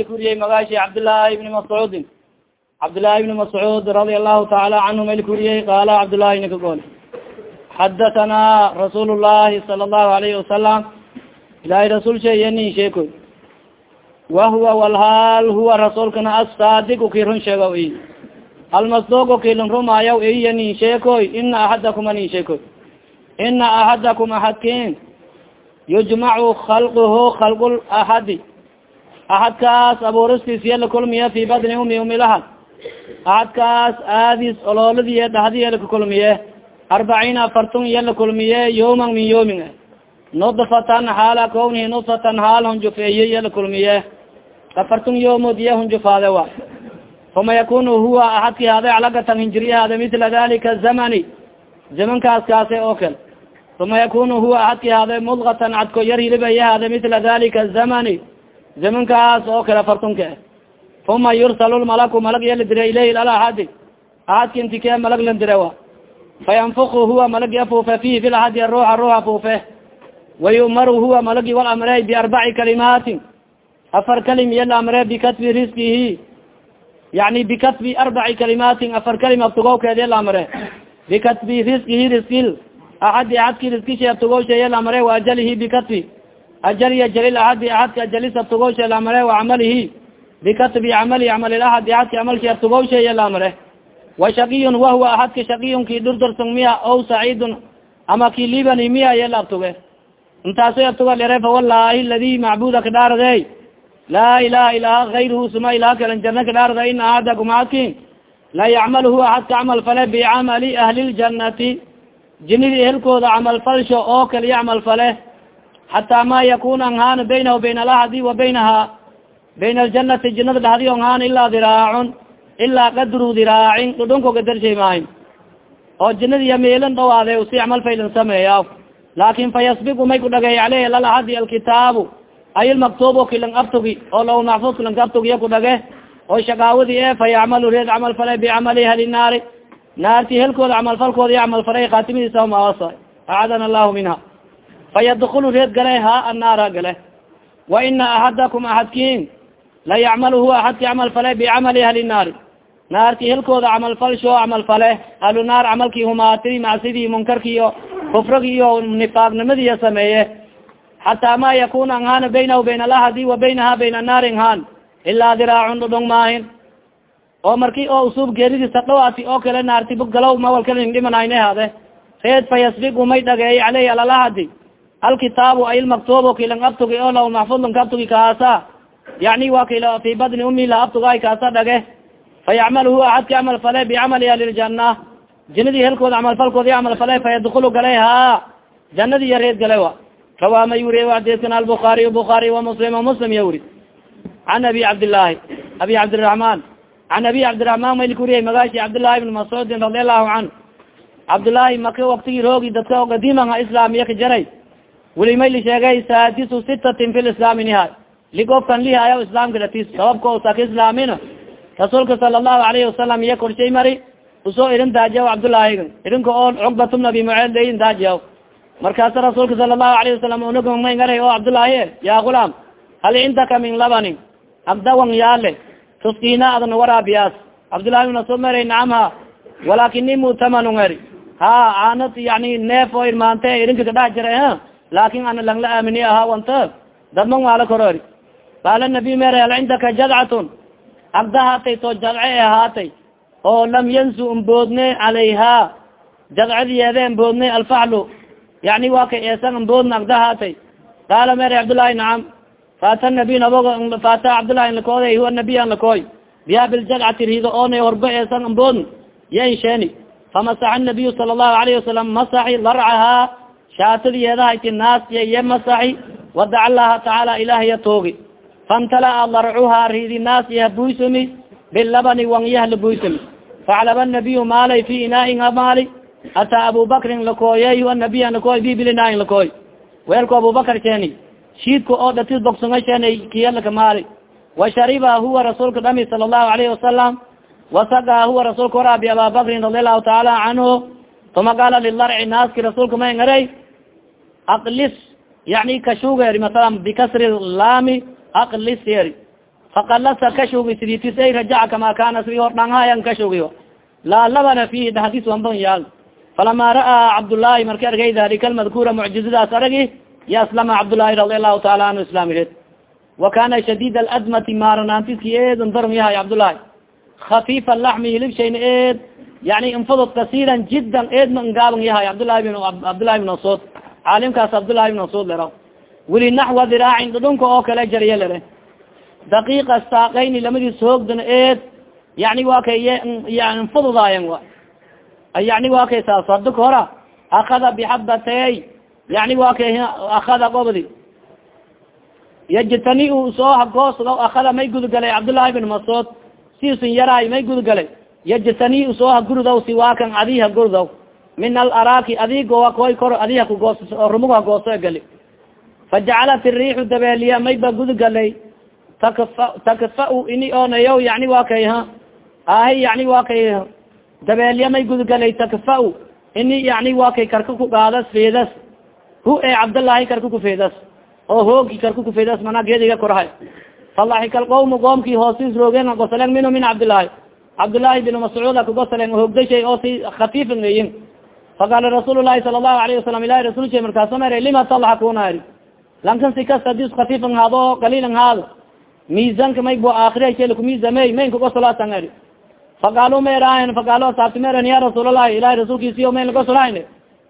kuriyey magaashi cabdillaahi ibni mascuudin cabdillaahi ibni mascuud radia allahu taala canhu mayl kuriyey qaala cabdullahi nika gool xadatanaa rasuul llahi sala allahu alayhi wasalam ilahay rasuul sheeyenin sheekoy wahuwa walhaal huwa rasuulkana asaadiku ki run sheega i almasduuqu kilin rumaayaw iya nin sheekoy ina axadakum anin sheekoy ina axadakum axadkin yujmacu khalquhu khalqu axadi axadkaas abuuristiis iya lakulmiye fi badni umi umilahad axadkaas aadis olooladiiyo dhahdiya lakakulmiye arbaciina afartun iya lakulmiye yawman min yawmin nudfatan xaala kawnihi nudfatan haal hunjufeeye iya lakulmiye afartun yawmood iya hunjufaade wa fuma yakunu huwa axadki hade calagatan hinjiriya hade mitla dalika zamani. Zamankaas kaase oo kale. Uma yakunu huwa axadki hade mudgatan cadko yar hade mitla dalika zamani zamankaas oo kale afartunka uma yursal lmalaku malag iya ladire ilayhi alaxadi axadki intikee malag landire wa. Fayanfuku huwa malagi afuufe fihi fi aruuxa ruuxa afuufe wayumaru huwa malagi wal amre biarbaci kalimaatin afar kalim iya la amre bikatbi riskihi yani bikatbi arbaci kalimaatin afar kalim abtugowkeedi la amre bikatbi riskihi riskil axadi axadki riskishi abtugowsheeye la amre wa ajalihi bikatbi ajali ajali axadi axadki ajalis abtugowshe la amre wa camalihi bikatbi camali camalilaxadi axadki camalki abtugowsheeye la amre wa shaqiyun wahuwa axadki shaqiyun ki dhurdursun miya o saciidun ama ki libani miya ye la abtuge intaasoy abtuga lere fa wallahi ladi macbuda kadhaarade laa ilaha ilaha ayruhu suma ilaha kalan jana kadhaarada ina axadakum axadki la yacmal huwa axadka camal fale bicamali ahli ljanati jinidi ehelkooda camal falsho oo kale yacmal xataa ma yakun anhaan baynahu bayn alaxadi wa baynaha bayn aljanati jinada dhahdi onhaan ilaa diraacun ilaa qadru diraacin dhudhunko gadarshay maahin oo jinadi yameelan dhawaade si camal faylan sameeya laakin fa yasbigu may ku dhageey aleyh lalaxadi alkitaabu ay lmaktubo kilang abtugi oo law maxfud kilang abtugiya ku dhage oo shakaawadi e fa yacmalu reed camal fale bicamali ahli naari naarti helkooda camal falkooda yacmal falay khaatimidiisa allahu minha fa yadkulu reed gale ha annaara gale wa ina axadakum axadkin la yacmal huwa axadki camal fale bicamali ahli naari naarti helkooda camal falsho camal fale ahlu naar camalkii humaatidi macsidii munkarki iyo kufragi iyo nifaaqnimadiiya sameeye xataa ma yakun anhaan baynahu bayn alahadi wa baynaha bayn annaari nhaan ilaa diraacun dhudhong maahin oo marki oo usuub geeridiisa dhawaati oo kale naarti bugalow mawalkalin dhimanayne hade reed fa yasbigu may dhageey caleyhi alalahadi alkitaabu ay lmaktubo kilang abtugi oo law maxfudlan ka abtugi kaasa. Yani wa kila fi badni umi la abtugaay kaasa dhage fa yacmal huwa axadki camal fale bicamali ahliljana jinadii helkooda camal falkoodi camal fale fa yadkulu galay ha janadii iyo reed wa rawaa may wuriye adeskan albukaariy bukaari wa muslim ya wuri can abi cabdillaahi abi cabdiraحman can abi cabdiraحman mayl kuriyay magaashi cabdillaahi ibn mascuudin radi allahu can cabdillaahi maka waktigii roogi dadka o qadiimaha islaamiya ka jaray weli mayli sheegay saadisu sitatin fi lislaami niha ligofkan lihaaya islaamka datis sababka usa ka islaamin rasuulka sala allahu alayhi wasalam iya korshay mari u soo irin daajiyaw cabdullaahi irinka oo cugbat bn abi muceed dayin daajiyaw. Markaasa rasuulka sala allahu alayhi wasalam unagmay ngaray o cabdullaahi ya gulaam hal cindaka min labanin? Abdawan yaale tuskina adna waraabiyaas cabdullahi ibn masud meray nacamha walakini mutamanu ngari ha aanad yani neef oo irmaante irinka kadhax jiray laakin ana lang la aamini ahaa wanta dadman waala korori qaala nabiy mere hal cindaka jadcatun abda haatay to jadce ahaatay oo lam yansu mboodne calayha jadcadiyeede mboodne alfaxlu yani waa kay eesan mboodna agda haatay qaala mere cabdullaahi nacam faata nabiy nabog faata cabdullahi lakooday huwa nabiy an lakooy biya biljadcati rido oona horba eesan mboodn ya insheeni famasaxa nabiyu sala allahu alayhi wasalam masaxi larcahaa shaatadiyeedahayti naasya iyo masaxi wadaca allaha tacaala ilahya toogi famtalaa larcuhaa ridi naasya buysumi bilabani wangyahla buysumi faclaba nabiyu maalay fi inaain amaali ataa abubakrin lakooyey huwa nabiy lakooy bibilinaain lakooy weelku abubakar sheeni shiidka oo dhatis bogsunga sheenay kiyalaka maali washariba huwa rasuulka dhami sala allahu alayhi wasalam wasaga huwa rasuulka waraabi ababakrin radi allahu taala canhu uma qaala lilarci naaski rasuulka may aqlis yani kashuger masala bikasri laami aqlis yeri fakalasa kashugi siditis ay rajaca kama kana sidi hor dhanghayan kashugiyo laa labana fihi dahdis wanban yaal falama ra'aa cabdullaahi marki argay dalika almadkura mucjizadaas aragi ya aslama cabdullaahi radi allahu taala anhu islaamireed wa kana shadid aladmati maaranaantiski eedn darm yahay cabdullaahi khafiif alaxmi hilibshayna eed yani infudud kasiiran jiddan eedma ngaaban yahay cabdullahi bin cabdullahi bin masud caalimkaas cabdullahi bin masud lera weli naxwa diraacin dhudhunka oo kale jariya lere. Daqiiqa saaqayni lamadiis hoogdana eed yani wa kay yani infududaayan wa yani wa kay saas hada kahora akada bixabatey yani wa kay akada gobdi yajtani soo hagoosdo akada may gudgalay cabdullaahi bin masud sisun yaraay may gudgalay yajtani soo hagurdow siwaakan adi hagurdow min alaraaki adigoa koy kor adi hakugoos rumug hagooso gali fajacalat iriixu dabeeliya may ba takfa takfa ini onayo yani wa kay ha ahi yani wa kay dabeelya may gudgalay takfa ini yani wa kay karka kugaadas feedas hu e cabdallaahi karka kufeedas oo hoogi karka kufeedas mana geediga korhay falaxika alqawmu qoomkii hoosis roogeen gosalen minhu min cabdillaahi cabdillaahi bin mascuud kagosalen hoogdashay oo si khafiifan eyin faqaala rasuul lahi sala allahu alayhi wasalam ilahi rasul shay markaasa mer lima talxakuna eri lankan si kasta dis khafiifan haado o qaliilan haado miisanka may bo aakhira shelkumiisamey mayn kagosolasan eri faqaalu meraahan faqaalo asaabti meren ya rasuulalahi ilahi rasuulkiisiyo mayn lagosolahayn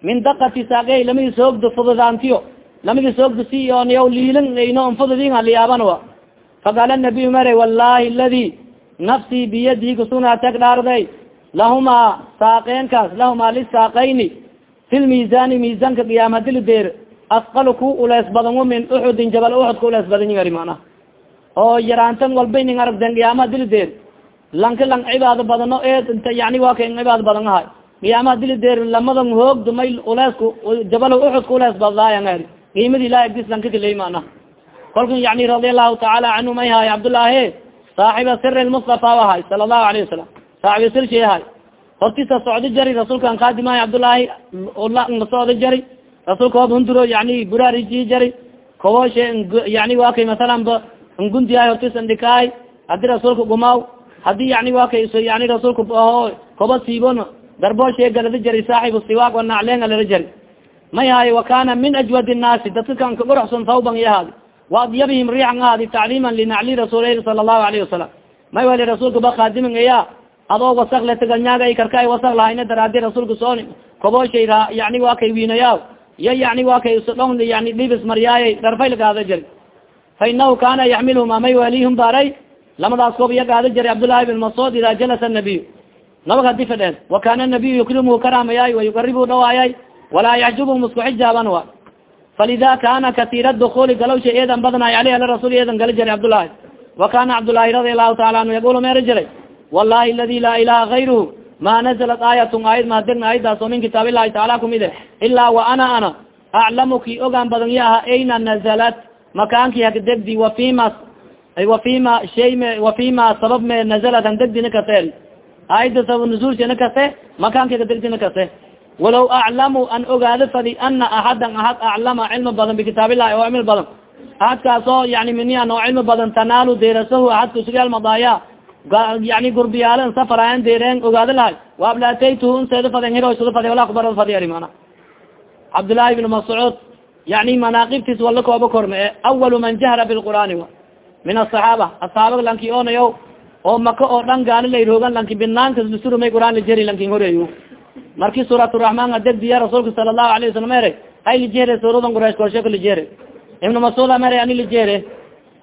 min dakati saaqey lamidis hoogdo fududaantiyo lamidis hoogdo si ooniyaw liilan ayno nfududin aliyaaban wa faqaala nabiyu mere wallahi aladi nafsii biyadihi kusugnateg dhaarday lahumaa saaqeenkaas lahumaa lisaaqayni fi lmiisani miisanka qiyaama dilideer asqal ku ulees badango min uxudin jabal uxud ka ulees badan ari mana oo yaraantan walba ning aragden qiyaama dilideer lanka lang cibaado badano e inta yani waa ka cibaado badan ahay qiyaamaha dilideer lamadan hoogdo may uleesku jabal uxud ka ulees badaayan ari qiimadi ilahi agdis lanka kaley mana kolkan yani radi allahu tacaala canhu may haay cabdullaahi saaxiba siri lmustafa ahay sala allahu alayhi wasalam saaxiba sirshi ahay hortisa socdo jari rasuulkan kaadimahay cabdullaahi la jari rasuulka hoob hunduro yani buraariji jari koboshe yani wa masalan ba ngundiyahay hortis ndhikaay haddii rasuulka gumaaw haddii yani wa yani rasuulka koba siibon darbooshe galada jari saaxibu siwaaq wanaclenga lala jari may wa kana min ajwad nnaasi dadka kan kaguruxsan thawban yahaadi waadyabihim riixan ahaadi tacliiman linacli rasuulilahi sala allahu alayhi wasalam may wali rasuulka ba kaadimin aya adoo wasak le tagalnyaaga karka wasak lahayna daraadi rasuulka sooni kobooshay yani waa kay wiinayaa ya yani waa kay sdhon yani dhibis maryaayay dharfayl gaada jari fa inahu kana yaxmilhuma may walihum baray lamadaas koob iya gaada jari cabdullahi bin mascuud ida jalasa nabiy nabag hadi fadheen wa kana nabiyu yukrimuhu karamayaay wa yuqaribu dhawaayay walaa yaxjubhum isku xijaaban wa falida kana katira dukuli galawsha eedan badnaay aleyh ala rasul eedan gala jari cabdullahi wa kana cabdullahi radi allahu taala anhu yaqulu meera jiray wallahi aladi laa ilaha gayruhu ma nazalat aayatun aayad mahadegna aayadaas oo min kitaab illahi taala kumide ilaa wa ana aclamu ki ogaan badan yaha ayna nazalat makaanki hagdegdi wafima wafima shay me wafima sabab me nazalat hangdegdina kase aayada sabab nuzulsina kase makaanki hagdegdina kase walaw aclamu an ogaado fadi ana axadan ahad aclama cilmi badan bikitaab illahi oo cilmi badan ahadkaas oo yani minian oo cilmi badan tanaalu deerasahu ahadka sugaal madaaya yani gurbiyaalen safarayan deereen ogaado lahay waablataytuhu nseeda faden hirosada fade wala kubarada fadi ari cabdullaahi ibn mascuud yani manaaqibtiis wala kooba korme. Awalu man jahra bilqur'aani wa. Min asaxaaba asaabag lanki onayo oo maka oo dhan gaali layroogan lanki binaankas bisurumay qur'aan lijeri lankin horeeyo marki suurat raxmaan adegdiya rasuulka sala allahu alayh wasalam ere ay lijere suuradan quraysh korsheeka lijere ibnu mascuuda mere ani lijere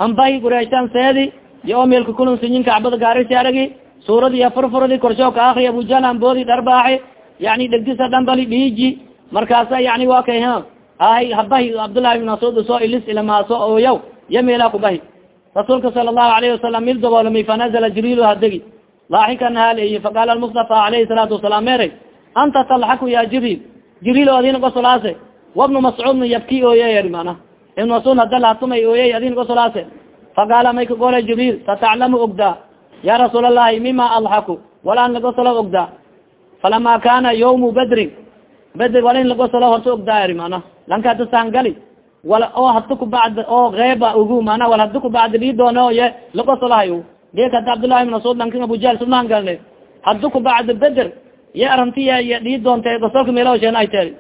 ambahi qurayshan seedi yo o meelka kulun sinyin kacbada gaarisi aragi suuradii furfuradi korsho ka akri abujalan boodi dharbaaxe yani dhegdisa dhambali dhiiji markaasa yani wa kay ha ahay habahi cabdullahi ibn mascuud soo ilis ilamaaso oyaw ya meelaa kubahi rasuulka sala allahu alayhi wasalam mil daboolami fanazala jibriil hadegi laaxikan haaleyi faqaala almustafa alayhi salaatu wasalaam meray anta talxaku ya jibriil jibriil o adina gosolaase wabnu mascuudna yabki ooyey mana ibn mascuud hada latumay ooyey adina gosolaase faqaala may kagole jibriil sataclamu ogdaa ya rasuul allahi mima alxaku walaan lagosolo ogdaa falama kana yawmu bedrin beder wala in lagosolo horta ogdaa eri mana lankadasan gali wal oo hada kubacd oo eeba ugu mana wal hada kubacd dhii doono ye lakosolahay geek hada cabdullahi ibn mascuud lankin abujahl sumaan galne hada kubacd beder ye arantiya doonta gosolka meelasheen ay teri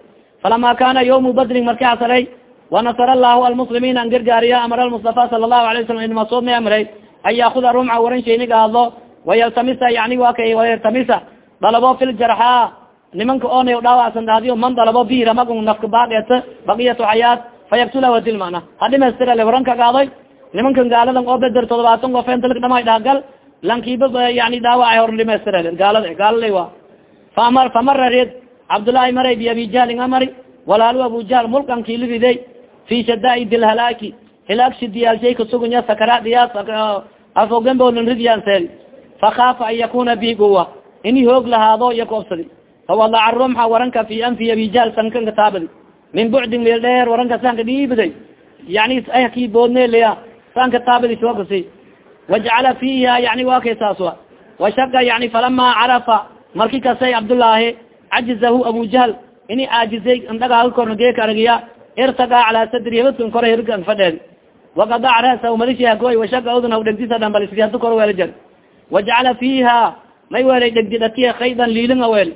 falama kana yawmu badrin marki asalay wanasar allahu almuslimiina an gargaariya amara almustafa sala allahu alay wasalam ibn mascuud may amray an yaakuda rumca waran shaynig aado wayaltamisa yani wa kay wayaltamisa dalabo fi ljarxaa nimanka oonay dhaawacsan dhahdiyo man dalabo biramag nafka baadheeta bakiyatu xayaat fayaktula wadil mana hadhimaystirale waranka gaadoy nimankan gaaladan oo beder todobaatan gofentalk dhamay dhahgal lankiiba yani dhaawaca hor dhimaystirale gaalada gaalala wa famar famara red cabdullaahi maray bi abi jahlin amari walaalu abu jahl mulkan kiilibiday fi shadaid lhalaaki hilaag shidiyaalshay kasugunya sakaraadiyaas afogemboln ridyaanseel fakaafa an yakuna bi guwa ini hoog lahaado iyo koobsadi fawadaca rumxa waranka fi anfi abi jahl sankanka taabadi min bucdin meel dheer waranka sanka dhiibiday yani ki boodneleya sanka taabadi sookasi wajacala fiiha yani wa kay saas wa washaka yani falama carafa marki kasay cabdullaahi cajizahu abu jahl. Ini aajizay indhagaal korna geeka aragiya irtagaa calaa sadri hibadkan kore hirgan fadheed wakadac rasa madishagoy washaka udun haw dhegdisa dhambalisdi hadu kor weela jar wajacala fiiha may weelay dhegdi dhatiya kaydan liilin aweel.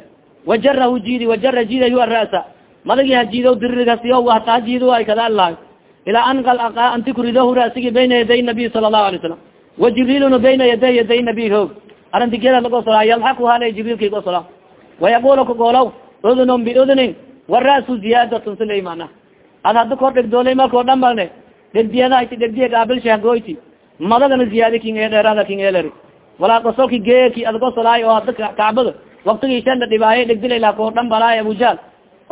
Wajarahu jiidi wajara jiidayu ara'sa madagi hajiido diririgasiyo hataa jiido ay kada alahay ilaa an qal anti kuridohu rasigi bayna yaday nabiy sala allahu alay salam wa jibriluna bayna yaday yaday nabiy hoog arinti geela lagosola yalxaku hale jibriilka gosola wayaqulu kagoolaw udunun biudunin warasu ziyaadatun silay mana ad hada kor dhegdoolay markao dhan balne dhegdiyadahayti dhegdiya gaabilshagoyti madagana ziyaada king ee dheeraada king eler walaa gosolki geeki ad gosolaay oo hada kacbada waktigi shanda dhibaaye dhegdilayla koo dhan balaay abujaal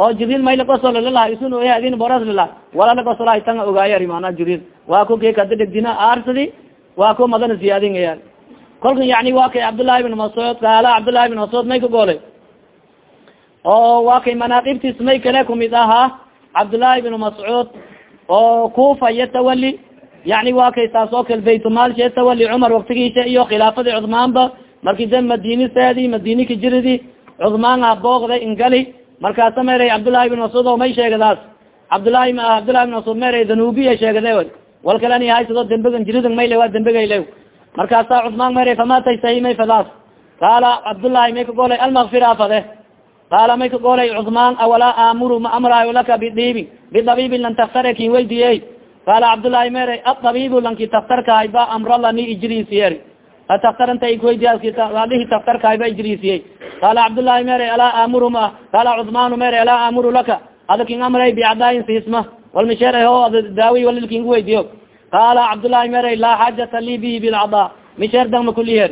oo jibriil mayla gosol lalaha isun adin boras lala wala la gosolaay tanga ogaayo ari jibriil waa ko geek hada dhegdina aarsadi waa ko madana ziyaadin eya kolka yani wa kay cabdullahi ibn mascuud kaala cabdullahi ibn mascuud may ka goolay oo waa kay manaaqibtiis may kale kumid ahaa cabdullaahi ibn mascuud oo kufa iyo tawali yani waa kay saas oo kale baytmaalshe tawali cumar waktigiisa iyo khilaafadii cudmaanba marki da madiniseedi madini kijiridi cudmaan a boogday ingali markaasa meray cabdullahi ibn mascuud oo may sheegadaas. Cabdullahi cabdullahi ibn mascuud meray danubiya sheegade wal kale ani haysado dembegan jiridan mayle waa dembegayla markaasa cudmaan meray famataysahi may fadaas qaala cabdullahi may ka golay almakfira fade qaala may ka golay cudmaan awalaa aamuru ma amraayo laka bidiibi bidabiibin lan taktare kin weydiiyey qaala cabdullaahi mere adabiibu lanki taktarkahay ba amralani ijriisiyer ataktaranta ikweydiadihi taktarkahay ba ijriisiyey qaala cabdullaahi mere alaa aamuru ma qaala cudmaanu mere alaa aamuru laka ada kin amray biacdaayin siisma walmisheer ho daawi walil kingu weydiyo qaala cabdullaahi mere laa xaajata lii bihi bilcadaa misheer dangma kuliyer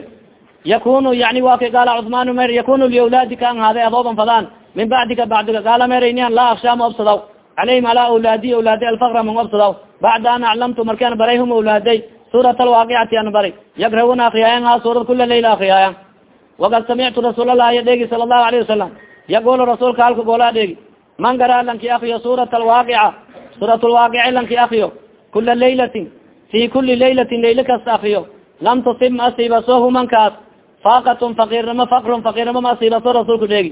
yakunu yani wa kay qaala cusmaan mer yakunu liawlaadika an haade adooban fadaan min bacdika bacdiga qaala meraynian laa akshaa ma obsadaw calayhim alaa awlaadi awlaadi alfakra man obsadaw bacda an aclamtu markaan baray hum awlaaday suurat an bari yagrahuna akriyaayan ha suurad kula layla akriyaayan wakad samictu rasuul allah ya dheegi sala allahu alayhi wasalam yaqulu rasuulka halka goola dheegi man garaa lanki akriyo suurat alwaaqica suurat lwaaqici lanki akriyo kula laylatin fi kuli laylatin layla kasta lam tusib ma asiibaso humankaas faakatun fakirnimo fakrun fakirnimo ma asiibaso rasuulku dheegi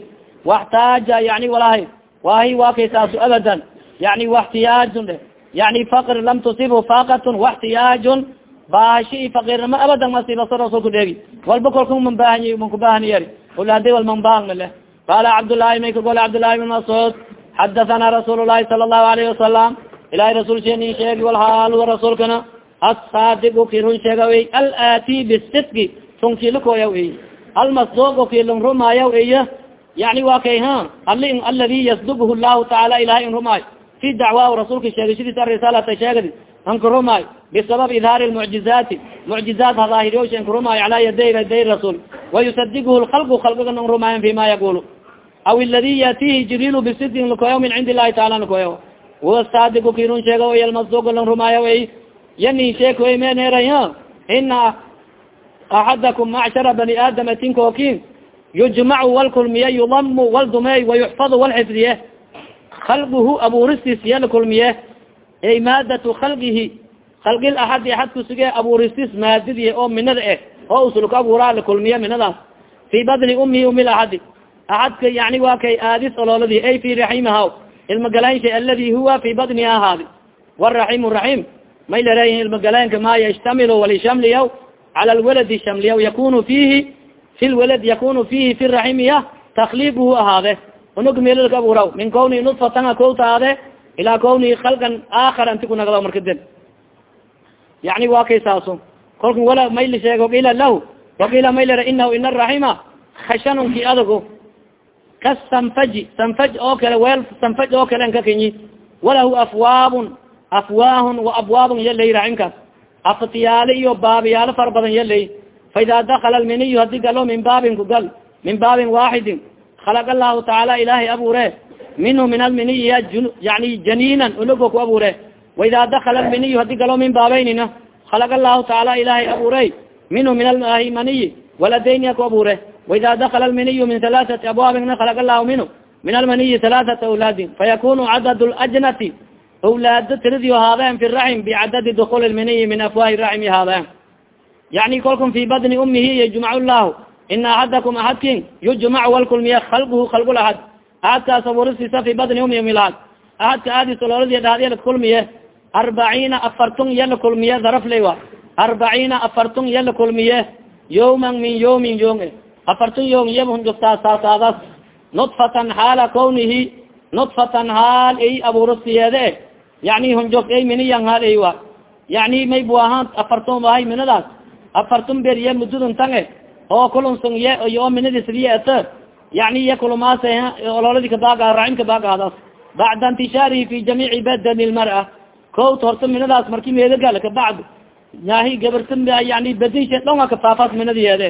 waxtaaja yani walahay wahi waa kaysaasu abadan. Yani waxtiyaajun dhe yani fakr lam tusibhu faakatun waxtiyaajun baashi fakirnimo abadan ma asiibaso rasuulku dheegi walba kolka man baahany man kubahani yari. Ulaadi wal man baang male qaala cabdullaahi may ka gole cabdullahi bin mascuud xadathana rasuul llahi sala allahu alayhi wasalam ilahay rasuul sheeni sheegi walhaal rasuulkana assaadigu ki run sheega wey alaati bisidki tunkilikoya wey almasduq kilin rumaayo iyo yani wa kay ha ali aladi yasdughu llahu tacaala ilahay in rumaayo fi dacwaa rasuulka sheegashadiis arisaalata sheegadi anka rumaayo bisabab idhaari lmucjizaati mucjizaat hadaahiriyosha inka rumaayo calaa yaday yaday rasuul. Wayusadighu lkalgu kalgaga n fima yaqulu aw aladi yatihi jibriil bisidin likoyo min cindi illahi taala likoyo huwa saadigu kirun sheega y almasduq lan rumaayo ey yani sheekoy meneray ina axadakum macshara bani aadam tinkookin yujmacu walkulmiye yudamu waldumey wayuxfadu walxifdiye khalguhu abuuristiis iya lakulmiye ey maadatu khalgihi khalgil axadi axad kusuge abuuristis maadadiye oo minada eh oo usulka abuuraa lakulmiye minadaas fi badni umihi umil axadi axadka yani waa kay aadis ololadi ay fi raximaha ilmagalansha aladi huwa fi badniha ahaadi waraximu raxim may laleeyihin ilmagaleenka ma yashtamilu walishamliyaw cala lwaladi shamliyaw yakunu fihi fi lwalad yakunu fihi fi raximiya takliibuhu ahaade unug meelka aburaw min kawni nudfatanga kowtaade ilaa kawni khalqan aakhar anti kunagadaw marka den yani kay saaso kolka wala may la sheeg waqiila lahu waqiila may lera inahu ina araxima khashanunki adago ka sanfaji sanfaj oo kale weel sanfaj oo kale nka kenyi walahu afwaabun afwaahun wa abwaabun yalay raximkaas aftiyaale iyo baabiyaalo fara badan yalay fa ida dakala lminiyu haddii galo min baabin ku gal min baabin waaxidin khalaq allahu tacaala ilahay abuure minhu min alminiyi ya yani janiinan unugo ku abuure waida dakala lminiyu haddii galo min baabeynina khalaq allahu tacaala ilahay abuure minhu min almaniyi waladaynia ku abuure waida dakala lminiyu min halaaثati abwaabina khalaq allahu minhu min almaniyi halaaثata awlaadin fayakunu cadad ljnati awlaado tiridi haadeen fi raxim bicadadi dukul lminiyi min afwaahi raximi haadeen yani kolkum fi badni umihi yajmac llahu ina axadakum axadkin yujmac walkulmiye khalquhu khalqul axad ahadkaas abuurisiisa fi badni umi umilahad ahadka aadis ololadi dhahdyala kulmiye arbaciina afartun yala kulmiye darafley wa arbaciina afartun yala kulmiye yawman min yawmin yom afartun yom yabhun jogtaa saasaadas nudfatan xaala kawnihi. Nudfatan haal ay abuurasiyeede e yani hunjog ay miniyan haal ay wa yani may bu ahaan afartun ahay minadaas afartun ber ye mududun tange. Oo kulunsun ye oo minadi sidiye et yani iya kulumaas ololadi kabaaga raximka baagahadas bacda intishaarihi fi jamiici badani lmara kot horta minadaas marki meedagal kabacd yahi gabarta yani badishe dhonga kafaafas minadiyeede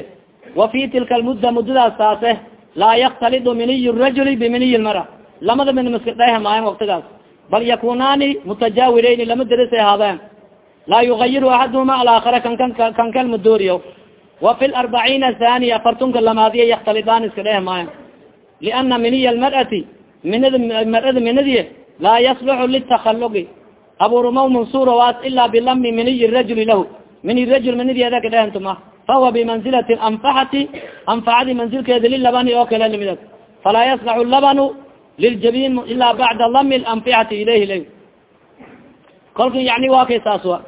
wa fi tilka lmudda muddadaas taase laa yaktalidu miniy rajuli biminiy lmara lamada min maska dhayha maayan waktigaas bal yakunaani mutajaawireyn lama derisay haadeen laa yugayiru axaduhuma alaakhara kankan kan kalma dooriyo wa fi larbaciina thaniya afartunka lamaadiya yaktalidaan iska dheh maayan liana miniya lmar'ati mar'ada minadiye laa yasluxu litakhaluqi aburumaw mansuurawaas ilaa bilami miniyi rajuli lahu mini rajul minideeda kadhehentuma fahuwa bimanzilati anfaxati anfaxadi manzilkeeda lilabani oo kale limid falaa yaslaxu labanu liljabin ilaa bacda lami anfixati ilayhi la kolka yani waa kay saas wa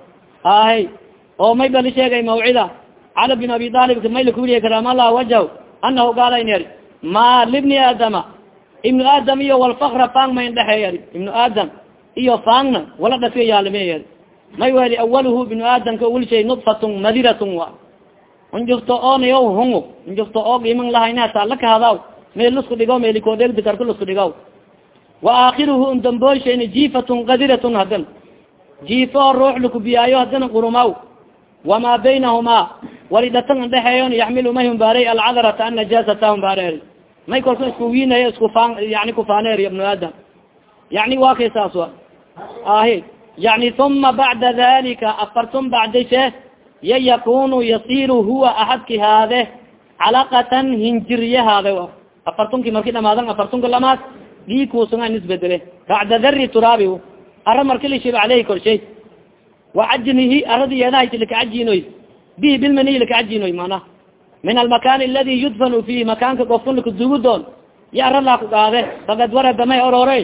ahay oo may bali sheegay mawcida cali bin abi alibka may lakuwiliye karamallah wajah anahu gaala iner ma libni aadama ibnu aadam iyo walfakra fang ma indhexeeyari ibnu aadam iyo fangna wala dhaska yaalime may weli awaluhu ibnu aadamka ulshay nudfatun madiratun wa unjufto onayo hungo unjufto og iman lahaynataa lakahadaw meel lusku dhigo meelikoodegdikarku lusku dhigo wa aakiruhu undamboolshayni jifatun qadiratun hadan jifo ruux lakubiyaayo hadana qurumaw. Wamaa baynahuma wali dhatan yaxmilu may humbaarey alcadarata annajaasata humbaarey may kolka isku wiinayo isku faan yani kufaaneer ibnu aadam. Yani waa kay saas wa ahi yani uma bacda dalika afartun bacdishe ya yakunu yasiru huwa axadki haade calaqatan hinjirye haade afartunki marki dhamaadan afartunka lamaad dhiikuusunga isbedele bacda dari turaabi ara marki lishib aleyhi korshay wacajnihi aradi yeedahaysi lakacajinoy bihi bilmaniyi lakacajinoy mana? Min almakan aladi yudfanu fihi makaanka gofkun lakadugu doon ya ara laa ku gaade fakad warada may orore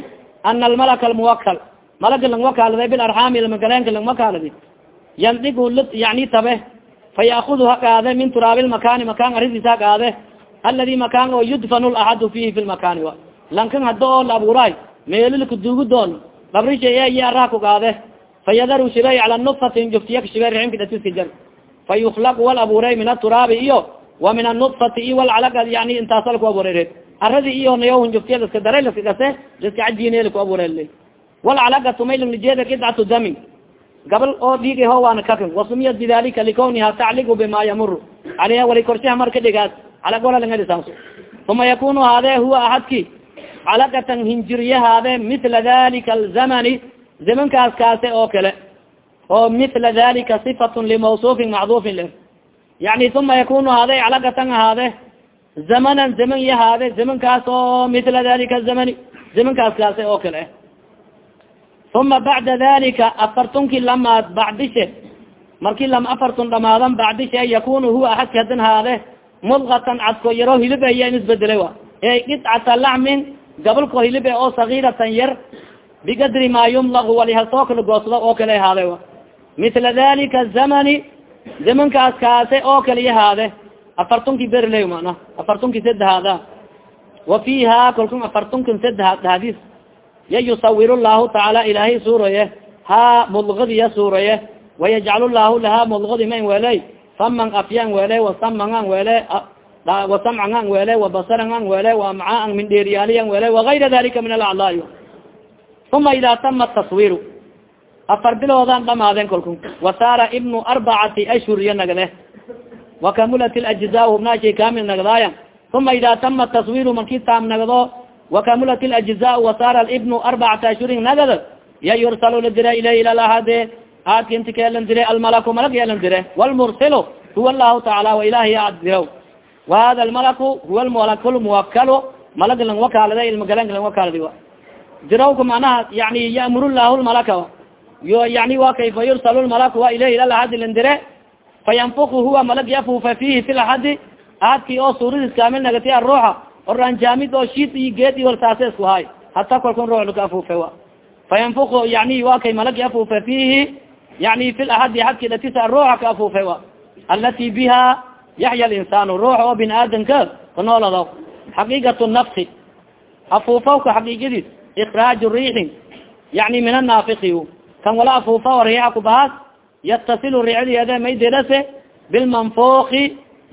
ana almalaka almuwakal malaga langwakaalade bilarxaami lmagaleenka langwakaaladi yandigu l yani tabe fayaakudu ha gaade min turaabi lmakani makaan aridiis ha gaade aladi makaan oo yudfanu laxadu fihi fi lmakani a lankan hada oo la abuuraay meelo lakadugu doon dabrisha iyo araha ku gaade fayadaru shibay cala nudfatin juftiya kashibe riximka datiska jar fa wal abuuray min aturaabi iyo wa min anudfati iyo walcalaga yani intaasa laku abuuray aradi iyo nayohun juftiya laska daray laska gase laska cajine laku abuuray walcalagatu maylanglijeeda qidcatu damin gabal oo dhiigi ho waana kakan wasumiyat bidalika likawniha tacligu bima yamuru aleyha wali korshaha marka dhigaas walalangadisaaso uma yakunu haade huwa ahadki. Calaqatan hinjiriye haade mila dalika alzamani zamankaas kaase oo kale. Oo mila dalika sifatun limawsufin macdufin le yani uma yakunu haade calaqatan ahaade zamanan zaman iyo haade zamankaas oo mila dalika zamani. Zamankaas kaase oo kale. Uma bacda dalika afartunki lamaad bacdishe marki lam afartun dhamaadan bacdishe yakunu huwa ahadki hadan haade mudgatan cadko yaro hilib iya in isbedele wa e qidcata lacmin gabalko hilib oo sagiratan yar biqadri ma yumlaq walihasoo kala goosdo oo kale ahaade mila dalika zamani zamankaas kaase oo kale ihaade afartunki berley mana afartunki sadehaada wa fiha kalkun afartunkan sadehaad dhahadis ya llahu tacaala ilaahay suuraye ha mudgadiya suuraye wayajcal llahu laha mudgadi man weley faman afyan wele wasamangan wele wasamcangan wele wabasarangan wele waamcaan min dheeriyaaliyan wele wagayra dalika min alaclaay uma ida tama taswiru. Afar biloodan dhamaadeen kolku wasaara ibnu arbacati ashhur iyo nagde wakamulat lajzaa hubnaashay kamil nagdaaya uma ida tama taswiru marki taam nagdo wakamulat lajzaa wasaara ibnu arbacati ashhurin nagd ya yursalu la dire ilayh ila lahade aadka inti kaelan dire almalaku malag yeelan dire wlmursil huwa lahu tacaala wa ilahi ad diraw wahada almalaku huwa lmalak lmuwakalo malag lang wakaalada ilmagalanka lang wakaaladi dirawka manaha yani yamur lahu lmalaka yo yani wa kayfa yursal lmalaku wa ilayh ila lahadi lan dire. Fayanfuku huwa malag yafufa fihi fi laxadi aadki oo suuradis kaamil nagati aruuxa oranjaamid oo shiid iyo geed iyo warsaase isku haay. Hata kalkun ruux laka afufe wa. Fayanfuku yani wa kay malag yafufa fihi yani fi laxadi adki datisa aruuxa ka afufe wa alati biha yaxya linsaan ruux oo bin aadamka kanoolado xaqiiqat nafsi afuufawka xaqiiqadiis ikraaj riixin yani min anaafiqi kan wala afuufa riixa kubahaas yatasilu riicdeeda may derase bilmanfuki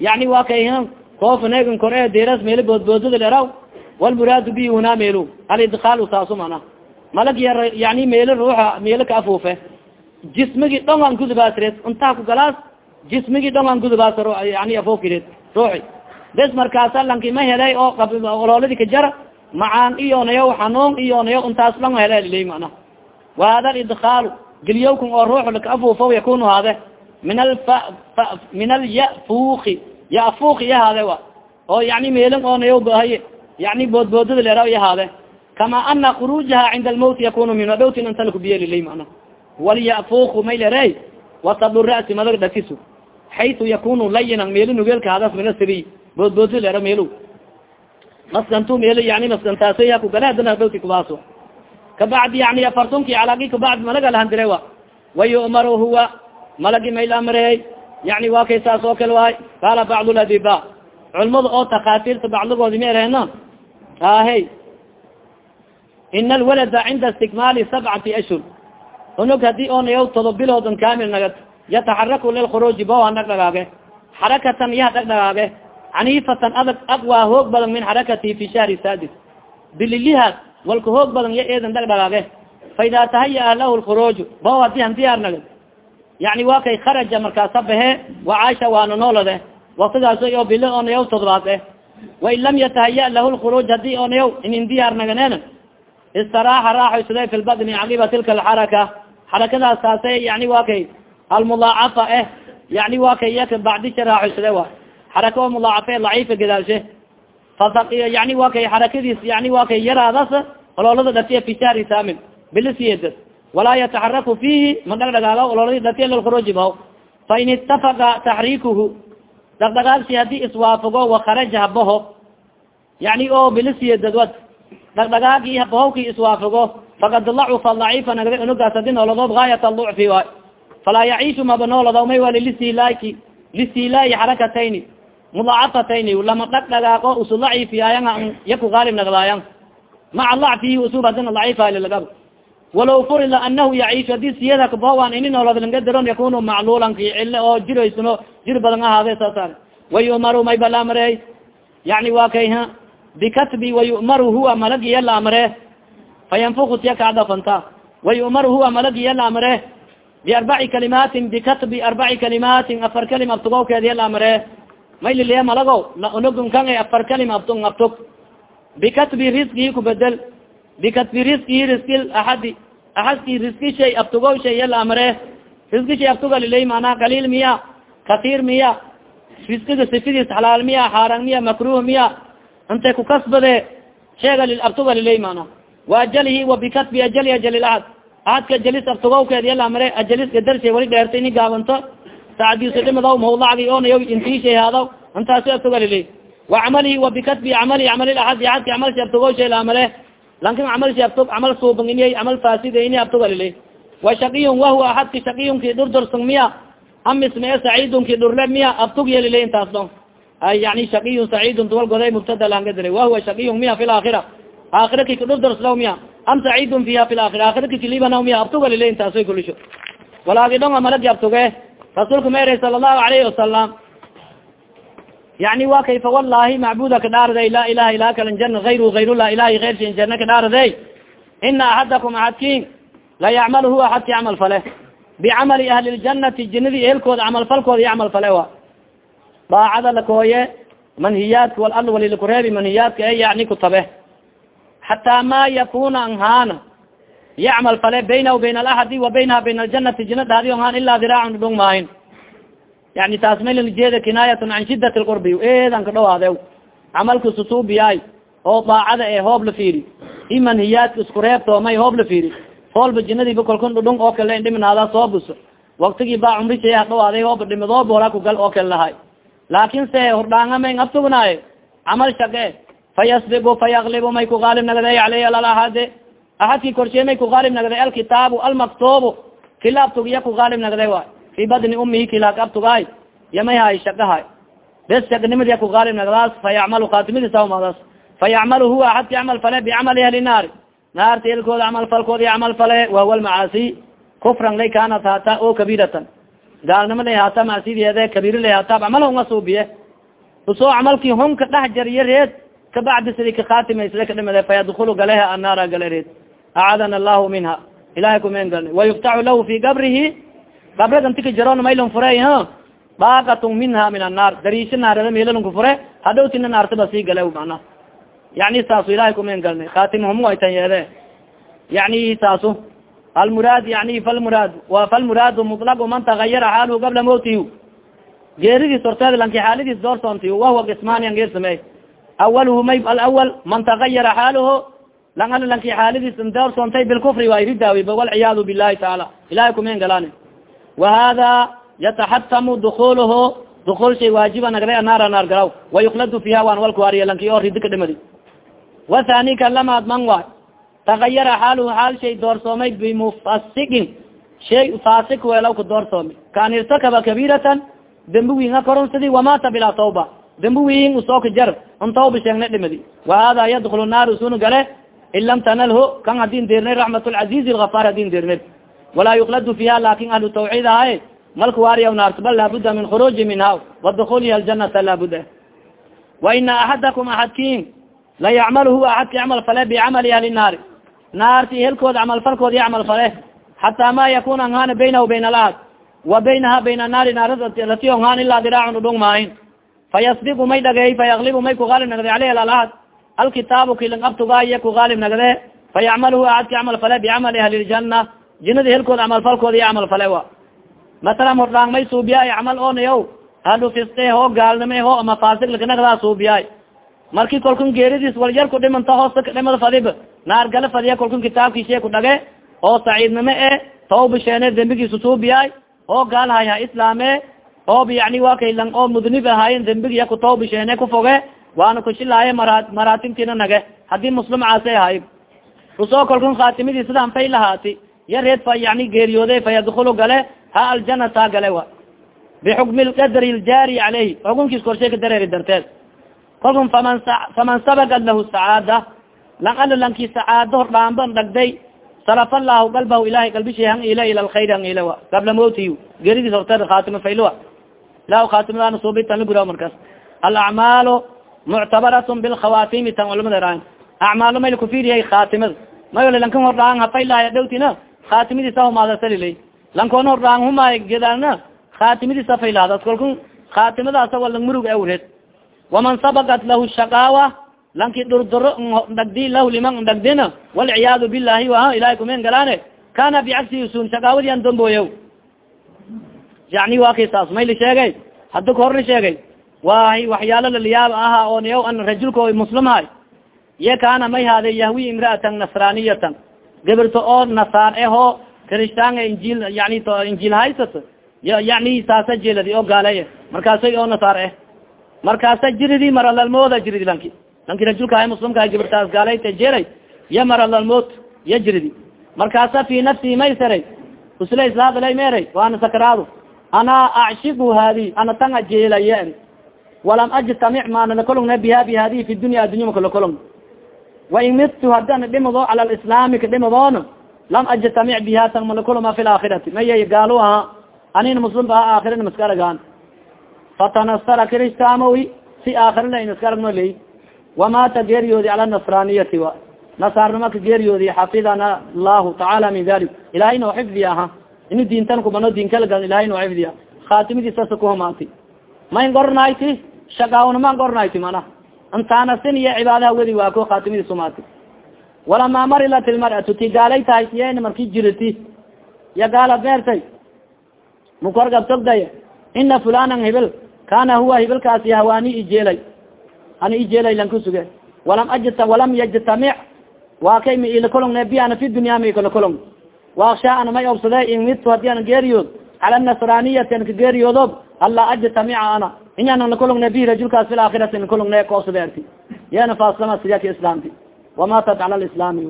yani wa kay koofanegan kore deras meelo boodboodada leraw walmuraadu bi huna meelu alidkaalu saasu mana malag ya yani meelo ruuxa meelo ka afuufe jismigi dhongan gudubaasreed untaa ku galaas jismigi dhongan gudubaas yani afuufkireed ruuxi bes markaasa lanki ma helay oo olooladi ka jara macaan iyonayo xanuun iyonayo untaas lang hele liley mana wa hada idkaalu gelyowkan oo ruux laka afuufo yakunu haade min al min alyafuki yafuki yahaade wa. Oo yani meelin oonayo gohaye yani boodboodada leera yahaade kama ana khurujaha cinda almawt yakunu min dhowtin intalkubiye liley mana walyafuku may lere wasadu ra'si madag dhakisu xaytu yakunu layinan meelo nugeelka hadas mina siri boodboodada leera meelo maskantu meel yani hadana dhowti kubaaso kabacdi yani afartunki calagi kabacdi malaga lahandire wa wayu'mar huwa malagi mayl amrey yani wa kay oo kale waay qaala bacd ladiba culmada oo takaatirta bacdigoodi ma erehno ahey ina alwalada cinda istikmaali sabcati ashhur unug haddii onayaw todob biloodan kamil nagad yataxaraku lilkhuruuji bohan dhagdhagaage xarakatan yaha dhagdhagaage canifatan adag aqwa hoog badan min xarakati fi shahri sadis. Bililihaas walka hoog badan ya eedan dhagdhagaage fa ida tahaya lahu lkhuruuj bo hadi han diyaar nagad yani wa kay kharaja markaasa bahe wa caisha waana noolade waktigaas o bilo onayaw todobaad eh wain lam yatahaya lahu lkhuruuj haddii onayaw inin diyaar naganeen istaraaxa lbadni caqiba tilka alxaraka xarakadaas taase yani wa kay almudaacafa eh yani wa kay iyaka bacdisha raaxoysade wa xaraka oo mudaacafe daciifa gadaalshe fa yani wa kay xarakadiis yani wa kay yaraadas oloolada dhatiya fi shahri samin bilisiyed walaa yataxaraku fihi ma dhagdhagaaga ololadi dhatiya lilkhuruuji bao fain itafaqa taxriikuhu dhagdhagaagsi haddii iswaafago wakaraja habaho yani o bilisiyedadwad dhagdhagaagi bahowki iswaafago fakad lacufa daciifa unugaas hadi nooladood gaayat lucfi waay falaa yaciishu maba noolado may wali listilaaki listilaai xarakatayni mudaacafatayni lama dhagdhagaaqo usu daciifiyaayan yaku gaalib nagdaayan maca lacfihi usub hadina daciifalilagab walaw furida anahu yaciishu haddii siyada kabowan ini noolad langadaron yakunu macluulan ki cile oo jiroysno jir badan ahaade saasa wayumaru may balaamrey yani wa kay bikatbi wayumaru huwa malagiya la amre fayanfuku tiya kacdafanta wayumaru huwa malagiya la amre biarbaci kalimaatin bikatbi arbaci kalimaatin afar kalima abtugowkeediya la amre may liliya malago unugun kan afar kalima abtug abtug bikatbi risqii kubedel bikatbi risqii riski aadi aadki riski shay abtugo shay yala amre riski shay abtuga lilay manaa qalil miya kasiir miya riskiga sifidiis xalaal miya xaaraan miya makruh miya intay kukasbade sheega lil abtuga lilay mana wa ajalihi wa bikatbi ajali ajali ahad ahadka ajalis amre ajalis gadarshay wali dheertay ni gaabanto sacdiisidhimadaw mawlacdi onayo intiishay haadaw intaasi abtuga lilay wa camalihi wa bikatbi camali camali aadi aadki camalsi abtugo shay la amre lankin camal si abtog camal suuban iniyay camal fasid ini abtog alile wa shaqiyun wahuwa ahadki shaqiyunki dhurdorsung miya amismee saciidunki dhurle miya abtug yelile intaas dhon ay yani shaqiyun saciidun duwal goday mubtada lahangadiray wahuwa shaqiyun miya fi laakhira aakhira kika dhurdorslaw miya. Am saciidun fiha fi laakhira aakhira kikilibanaw miya. Abtug alile intaasoy kulisho. Walaagi dhonga malagi abtuge rasuulka ma eray sala allahu alayhi wasalam yani wa kayfa wallahi macbuda ka dhaarday laa ilaha ilaha kalan jana ayru ayrullah ilahi ayrsin jana ka dhaarday ina axadakum axadkin la yacmal huwa axadki camal fale. Bicamali ahli ljanati jinadii ehelkooda camal falkooda iyo camal fale wa daacada lakooye manhiyaadka wal al wali lakureebi manhiyaadka e yani kutabe xataa ma yakuna anhaana yacmal fale baynahu bayn alaxadi wa baynaha bayn aljanati jina dhaadi anhaan ilaa diraacan dhung maahin. Yani taas maylanjeeda kinaayatun can shidat lqurbi eedan ka dhawaade camalka susuubiyaay oo daacada ee hoob la fiiri. I manhiyaadka isku reebtoomay hoob la fiiri. Hoolba jinadiiba kolkun dhudhung oo kale dhiminaada soo buso waktigii baa cumrisha dhawaaday hooba dhimadoo boora kugal oo kale lahay laakin se hordhaangama abtugnaaye camal shaqe fayasbigu fayaglibu may kugaalib nagday aleyh alahade ahadki korshee may kugaalib nagday alkitaabu almaktubu kila abtugiya kugaalib nagday waay fi badni umihi kilak abtugaay yamay hay shaqahay bes shagnimadiya kugaalib nagdaas fayacmalu khatimadiisamadas fayacmalu huwa ahadki camal fale bicamali ahli naari naarta elkooda camal falkoodi camal fale wahuwa lmacaasi kufran lay kanat hata o kabiratan gaalnimo maasideede kabir lay hata camal hunga suubiye u soo camalkii hunka dhex jariye reed kabacdi sidi kakhaatimaysle kadhimade fayadkulu galeha annaara gale reed acadana allahu minha. Ilahay kumen galna wayuftaxu lahu fi gabrihi gabragantika jaron maylon fure ha? Baakatun minha min annaar. Dariisha naarada meelalonku fure hadhowtina naartaba sii gale mana yani saasu ilahay kumen galna khatimhum aytan yeede yani saasu almuraad yani falmuraad wa falmuraadu mutlaqu man tagayara xaaluhu qabla mawtihi geeridiis horteed lanki xaaladiis doorsoonti wahuwa kismaanian geer samey awaluhu may alawal man tagayara xaaluhu lang lanki xaaladiis doorsoontay bilkufri waa iridaawi walciyaadu bilahi taala ilahay kumen galaan wahada yataxatamu dukuluhu dukul shay waajiba nagday anaara naar garaw wayukladu fiha waan walkuariya lanki oo ridi ka dhimadi wathani ka lamaad man waay tagayara xaaluhu xaal shay doorsoomay bimufasikin shay fasik weelaw ka doorsoomay kaan irtakaba kabiratan dembi winga koronsadi wamata bilaa tawba dembi win usooka jar un tawba sheegna dhimadi wahada yadkulu naar usuna gale in lam tanalhu kan hadin deernay raxmat lcaziz lgafar hadin deernay walaa yukladu fiha laakiin ahlu tawxiid ahay malka waariya naarta bal laabuda min khuruji minha wadukuliha aljanata laabuda wa ina axadakum axadkin la yacmal huwa axadki camal fale bicamali ahli naarti helkooda camal falkood yacmal fale xataa ma yakuna anhaana baynahu bayn alahad wa baynaha bayna naari naarati onhaan ilaa diraacun udhung maahin fayasbigu may dhageey fayaglibu may kugaalib nagde aleyh alahad alkitaabu kiling abtugaaye kugaalib nagde fayacmal huwa axadki camal fale bicamali ahli ljana jinada helkooda camal falkooda iyo camal fale wa. Masalan hordhaang may suubiyaay camal ahlu fisqe hoo gaalnime ho ama fasik lakanagdaa suubiyaay. Marki kolkun geeridiis walyarku dhimanta hoosta kadhimada fadib naar gala fadiya kolkun kitaabkiishe ku dhage oo saciidnimo e tawbisheene dembigiisu suubiyaay oo gaal hayha islaame oob yani wa kaylang oo mudnib ahaayen dembigiya ku tawbisheene kufoge waana kushilaaye mara maraatibtina nage. Hadii muslim caase ahay u soo kolkun khaatimidii sidaan fay lahaati ya reed fa yani geeriyoode fa yadkulu gale ha aljanata gale wa. Bixukmi lqadri ljaari caleyhi xukunkiis korshay dareeri darteed. Kolkun faman faman sabagat lahu sacaada lang ala lanki sacaado hordhaanban dhagday salafa allahu qalbahu ilahay qalbishay han ile ila lkhayr han ile wa. Qabla mawtiy geeridiis horteed khaatima fayloa ilah khaatimadaana suubi tan la gura markaas alacmaalu muctabaratun bilkhawaatimi tan culamada ra acmaalo mayla kufiriyay khaatimada mayole lankan hordhaan hafaylahay dhowtina khaatimadiisa humaadasalilay lankoon hordhaan humaay gedaalna khaatimadiisa faylaadas kalkun khaatimadaasa wa lang murug awreed waman sabagat lahu shaqaawa lanki dhurduro dhagdi lahu liman dhagdina walciyaadu bilahi wa ilahay kumen galaane kana bicagsi sun shaqaawadi an damboya yani wa kay saas may la sheegay hadda kahor la sheegay waa waxyaalo laliyaab aha oo niyaw an rajulka muslimhay iya kana may haade yahwi imraatan nasraniyatan. Gabirto oo nasaar eho krishtaanga injil yani injil haysat yani saasa jeladi oo gaaley markaasay oo nasaar eh markaasa jiridi maralalmooda jiridi lanki lanki rajulka muslimka gabirtaas gaaleyta jelay ya marad almot yajridi. Markaasa fi nafsii maysaray. Usla islaadalay meeray waana sakaraado ana acshigu hadi ana tan ajeelaya walam ajtamic maana lakologna biha bi hadihi fi dunya addunya maka lakolog wain midtu hadana dhimado cala lislaami ka dhimadoon lam ajtamic biha tan malakuloma fi laakhirati maya gaalo aha anina muslimka aha aakhirana maska aragaan fatanasara kristamowi si aakhirana inaska aragno ley wamata geeriyoodi cala nasraniyati wa nasaarnima ka geeriyoodi xafidana allahu tacaala min dalik ilahay noo xifdiya aha ini diintan kubano diin kalagal ilahay noo xifdiya khatimadiisasa kuhamaati mayn gornayti shagaawnaman gornayti mana intaanasin iyo cibaadaha wedi waa ko khatimadiis umaati walama marilat ilmar'atu ti gaalay tahay tiyena marki jiriti ya gaala beertay mukorgab togday ina fulanan hibil kana huwa hibilkaasi hawaani ijeelay ana ijeelay lan kusuge walam ajta walam yajtamic waa kay ma ilakolongne biana fi dunya ma ikalakolong waaksha ana may obsade in midtu haddii ana geeriyood cala nasraniyati an ka geeriyoodo alla ajtamica ana. Inyana nakolongne bi rajulkaas fi laakhirati nakolongne koobsadeerti yana faaslama sidaka islaamti wamatat cala lislaami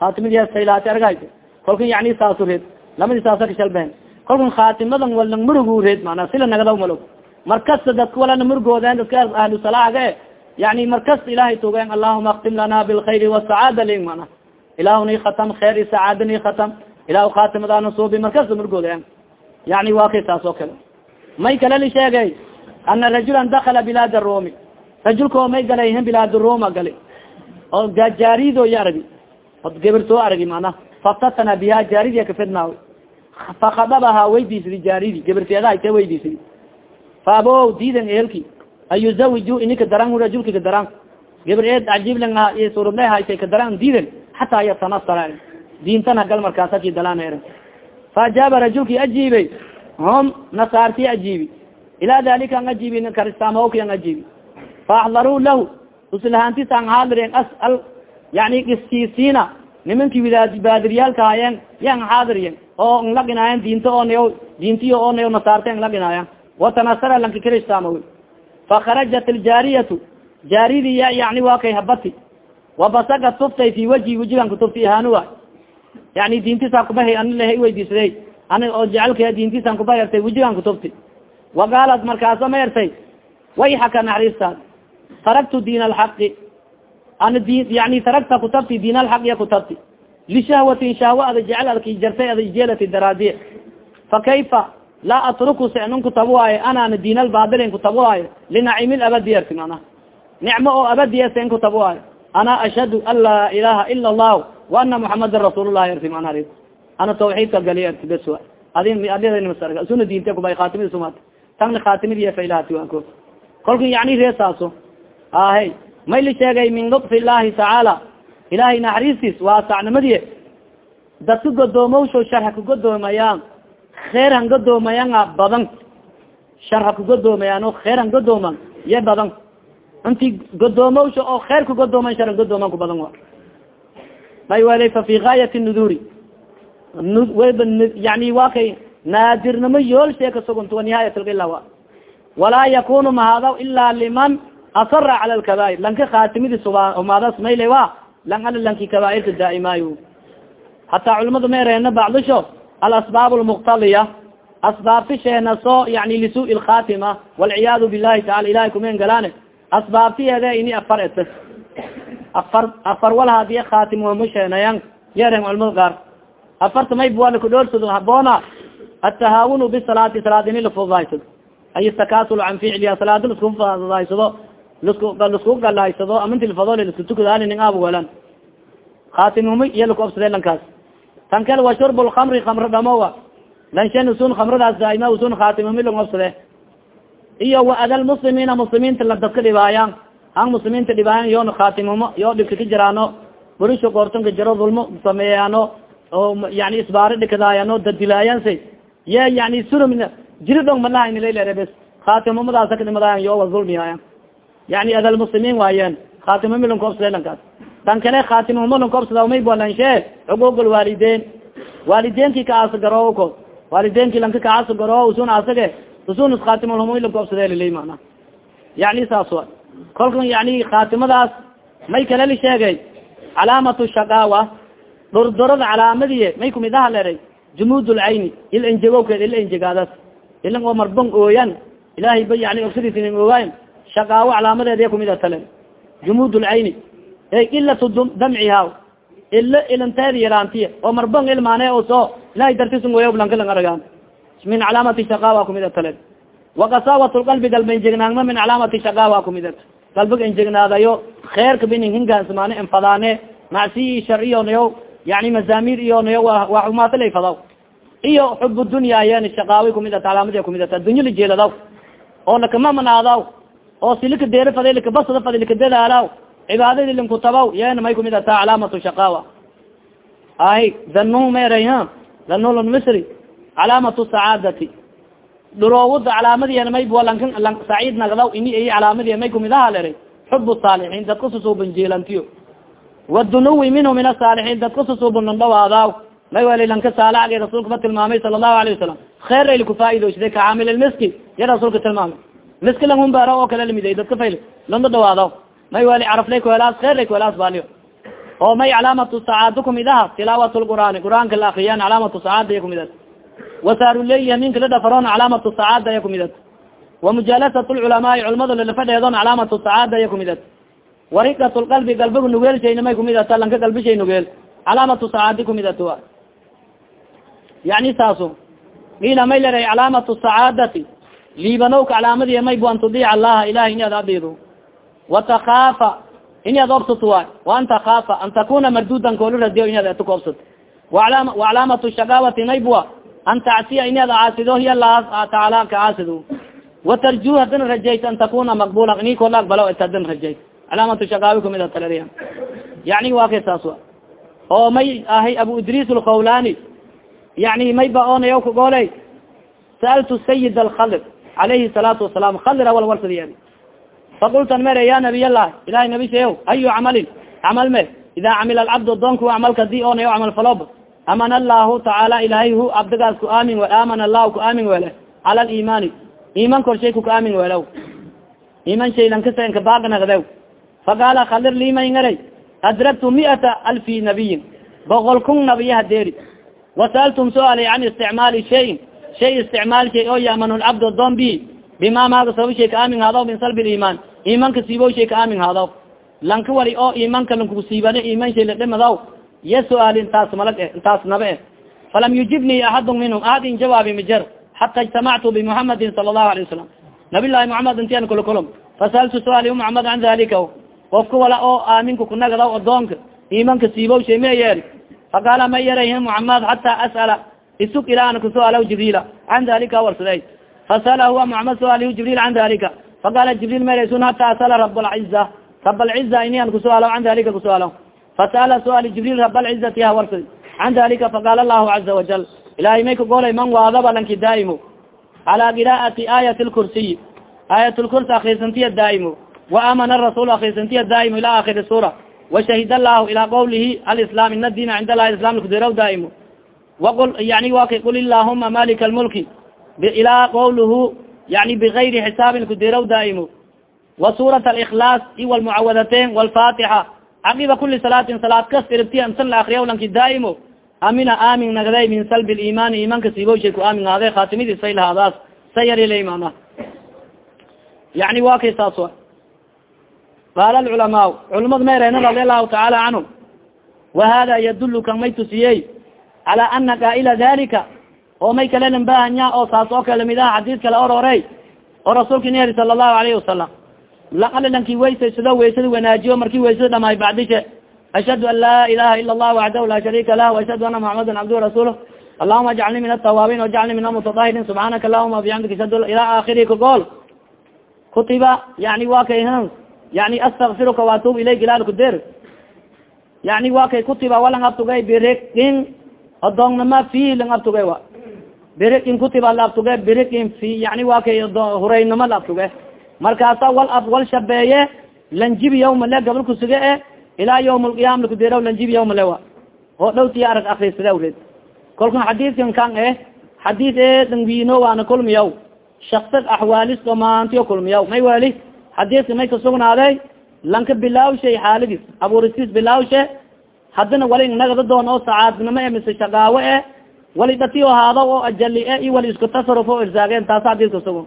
khatimadiastaylaati argayt kolkan yani saasu reed lamadi saasa kashalbehen kolkan khatimadan walang murugu reed mana. Sila nagadaw malog. Markasta dadka walana murugooden dadka ahlu salaaga e yani markasta ilahay tugen allahuma aktim lana bilkhayri wasacaada ling mana. Ilahu ni khatam kheer i sacaada ni khatam. Ilahu khatimadana suubi markasta murugooden yani waa kay taas oo kale may kale li sheegay ana rajulan dakala bilaad rumi rajulkao may galayhin bilaad ruma gali. Oo jaarido iyo aragi od gabirtoo aragi mana. Faftatana biha jaaridiya kafidnaaw fakadabaha weydiisidi jaaridi gabirteeda ite weydiisidi faabo diidan ehelki an yuzawiju inika daran rajulki ka daran gabir eed cajiiblan surudle haytay ka daran diidan hataa yatanasara diintan hagal markaasaki dalaan er faajaaba rajulki ajiibey hom nasaarti ajiibi ila dalika an ajiibi karistaamawki an ajiibi faaxdaruu lahu uslahantis an xaadiren asal yani iskiisiina nimanki baadiriyaalka haayeen yan xaadiriyen oo nlaginaayan diinta onayo diintiyo onayo nasaarta nlaginaayan watanasara lanka kristaamawi fakarajat iljaariyatu jaaridi ya yani waa kay habati wabasaga tuftay fi waji wajigan kutufti hanuwa yani diintisan kubahay ani laha weydiisday ani oo jecelka diintisan kubahay ertay wajigan kutufti wagaalad markaasa ma ertay wayxaka naxariistaad taraktu diin alxaqi ana din yani taragta kutabti diin alxaq ya kutabti lishahwatin shahwa ada jecel adki jartay ada jeelati daraadiye fa kayfa laa atruku senun kutabo waaye anana diin albadilin kutabo waayo linacim labadi erti mana nicmo oo abadiya sen kutabo waayo ana ashhadu an laa ilaha ila allahu wa ana muxamadan rasuul llahi erti mana ana tawxiidka gali erti bes wa adin adidnsar suna diinte kubay khatimidi sumat tagna khatimidi failahati waanko kolka yani reesaaso ahe may la sheegay min lutfi illahi tacaala ilahay naxariistis waasacnimadiye dadka godoomowsho shar ha kagodoomayaan kheer han godoomayanga badan shar ha kagodoomayaano kheer han godooman ye badan inti godoomowsha oo kheer kagodooman shar han godooman ku badan wa may welay fa fi gaayati nuduri yani waa kay naadirnimo yool shee kasugunta wa nihaayat lila wa walaa yakunu mahadaw ila liman asara cala lkabair lanka khatimidi subahumaadas mayle wa lang ala lanki kabaairka daa'imaayo hataa culamada ma ereena bacdisho alasbaab lmuktaliya asbaabti sheena soo yani lisu lkhatima walciyaadu billahi taala ilahay kumen galaane asbaabtiyeede ini afar et afar afar wal hadiye khatimoma sheenayan yeeren culamada qaar afarta may buwala kudhoorsado haboona atahaawunu bisalaati salaad ini lafududaysado ay takasul can ficliya salaada lasku fududaysado lasku galaysado aminti lafadol lasku tukadaani ning abugalan khatimuma iyo laku obsade tan kale wa shurb lkamri kamro dhamowa lanshan usun kamradaas daaima usun khatimumi lang obsade iyo wa ada lmuslimiina muslimiinta la dadka dhibaayaan han muslimiinta dhibaayan yoona khatimumo yoo dhibka ka jiraano burisha koortanka jaro dulmo sameeyaano oo yani isbaari dhikadaayano dadilaayansa ye yani surum jiri dhong malahanilal bes khatimumadaasa kadhimadaayan yo wa zulmiyaayan yani ada lmuslimiin waayeen khatimumi lang koobsade lankaas tan kale khatimuma lang koobsada may balanshe xuquuq lwaalidein waalideenki ka aasagaro ko waalideenki lanka ka aasagaro usun asage usun khatimulhum lang koobsade lilay mana. Yani saas wa kolka yani khatimadaas may kale li sheegay calaamat shaqaawa dhordorada calaamadiye may kumid aha leray jumuud lcayni il enjegowkeed ila enjegaadas ilan oo marbon ooyan ilahay ba yani ogsidiisinin oogayn shaqaawo calaamadeediya kumid a tale jumuud lcayni ilatu damciha ila ilanteedi yaraantiya oo marbon ilmaane o soo ilahay dartisun wayo lankalang aragaan min calaamati shaqaawa kumid a tale. Wakasaawat lqalbi galba enjegnaagma min calaamati shaqaawa kumid a galbiga enjegnaadayo kheerka binin hingansmaane enfadaane macsiyi sharciyonayo yani mazamir iyonayo wa xumaatala fadaw. Iyo xub dunya yen shaqaawi kumid ata calaamadi kumid ata dunya lijeeladaw oo lakamamanaadaw oo si lika deera faday likabasada dadaalaw cibaadadi linkutabaw yen may kumid ata calaamatu shaqaawa ahi danu meray ha danul misri calaamatu sacaadati dhuroowada calaamadiyan may lankan lan saciid nagdaw ini ay calaamadiya may kumid aha leray xub saalixiin dadka susuuban jeelantiyo wdunuwi minhu min asaalixiin dadka susuuban dhawaadaw may wali lanka saalacgi rasuulka ba tilmaamay sala allahu alayه wasalam kheer ayl kufaa'idoysday ka caamil miski ya rasuulka tilmaamay miski lang humbaaro oo kale lamiday dadka fayl landa dhawaadaw may wali caraflay kuhelaas kheer lay kuhelaas baaliyo oo may calaamatu sacaado kumid aha tilaawat lqur'aani qur'aanka la akriyaan calaamatu sacaada iya kumid at wasaaruleyi haminka la dhafaroon calaamatu sacaada iya kumid at wamujalasat lculamaai culamada lalafadheedon calaamatu sacaada iya kumid at wariqat lqalbi galbiga nugeelshayna may kumid ata lanka galbishay nugeel calaamatu sacaadi kumid at a yani saaso ila may leray calaamatu sacaadati liibanowka calaamadiya may bu an tudiic allaha ilahay ini ad watakaafa ini ad obsat waay waan takaafa an takuna mardudan koolu radiyo ini ad eto ka obsat wacalaamatu shaqaawati may bua an tacsiya ini ad caasido hiya tacaala ka caasido watarju hadin rajayt an takuna maqbula ini koola aqbalo et hadin rajayt calaamatu shaqaawi kumid taleriya yani waa kay saas wa oo may ahay abu idris lkhawlani yani may ba onayaw kagooley sa'altu sayid alkhalir alayhi salaatu wasalam khalir awal faqultan mere ya nabiy allah ilahay nabi sheew ayu camalin camal me ida camila alcabd doonku camalka di onayaw camal falob amana allahu tacaala ilahay hu abdigaas ku aamin amana allahu ku aamin wele cala aliimani iman korshay ku ka aamin welew iman shaylan kasenka baagnagdew faqaala khalir limayngaray adragtu miata alfi nabiyin boqol kun nabiyaha deeri wasaltum suaali can isticmaali shayin shay isticmaal shay oo yaman lcabd doon bi bima maaga sabab shay ka aamin haadaw min salbi liimaan imanka siibo shay ka aamin haadaw. Lanka wali oo imanka lankusiibane iman shay ladhimadaw ya suaali intaas malag eh intaas naba eh. Falam yujibnii axadu minhum ahad jawaabi mijer xata ijtamactu bimuxamadin sala allahu alayه wasalam nabiy llahi muxamed intian kula kulum. Fasaltu suaali muxamed can dalika qofka wala oo aaminka kunagadaw adoonka imanka siibo shay ma yeeri faqaala ma yarayh muxamed xata as'ala isug ilaana kusuaalaw jibriila. Can dalika warsaday. Fasala huwa muxamed suaalihu jibril can dalika faqala jibril maraysun hata asala rab lciza rab alciza inian kusuaalaw can dalika kusuaalaw fasala suaali jibril rab alcizati ha warsad can dalika faqala allahu caza wajal ilahay may kagoolay man waadaba lanki daa'imo cala qira'ati aayat lkursiy aayat lkursi akrisantiya daa'imo waamana rasul akrisantiya daa'imo ila akhiri sura washahid allahu ila qawlihi alislam ina diina cind allahi islam kudiraw daa'imo waqul yani wa kay qul illahuma malika almulki ila qawluhu yani bigayri xisaabin kudiraw daa'imo suurat alikhlaas i walmucawadatein walfatixa caqiba kuli salaatin salaad kas iribti ansan la akriyaw lanki daa'imo amina aamin nagday min salbi liimaani imanka siiboshay ku aamin haade khatimidii say lahaadaas sa yarila imaana yani wa kay saas wa qaala alculamaa culamadu mayreyna radi allahu tacaala canhum wa hada yadulu kan may tusiyey cala ana qaa'ila dalika oo may kale lambahanya oo saas oo kale mid aha xadiis kale ororey oo rasuulka ina heri sala allahu alayhi wasalam laqali lanki weysaysado weysada wanaajiyo marki weysada dhamaay bacdishe ashhadu an laa ilaha ila allah waxdahu laa sharika lah ashhadu ana muxamadan cabduhu rasuul allahuma ajcalnii min atawaabiin wajcalnii min almutadahirin subxaanaka allahuma bixamdika ashhadu ila akhiri kagool kutiba yani wa kay yani astakfiruka waatub ilayk ilaal kuder yani wa kay kutiba walang abtugay birikin adoonnama fi abtugay wa birikin kutiba la abtuge birikin fi yani wa kay huraynama la abtuge. Markaasa wal ab wal shabeeye lanjibi yawma le gabal kusuge e ilaa yawm alqiyama lakuderaw lanjibi yawma le wa oo dhowtiya arag akrisada red kolkan xadiidkan kan eh xadiid e dangwiino waana kulmiyaw shaksad axwaalis dhamaantiyo kulmiyaw may weli xadiidka may kasugnaaday lanka bilaawshay xaaladis abuuristiis bilaawshe haddina wali nagada doon oo sacaadnimo e mise shaqaawo e wali dhatiyo haado oo ajali e iyo wali isku tasaruf o irsaageen taasa xadiiska sugun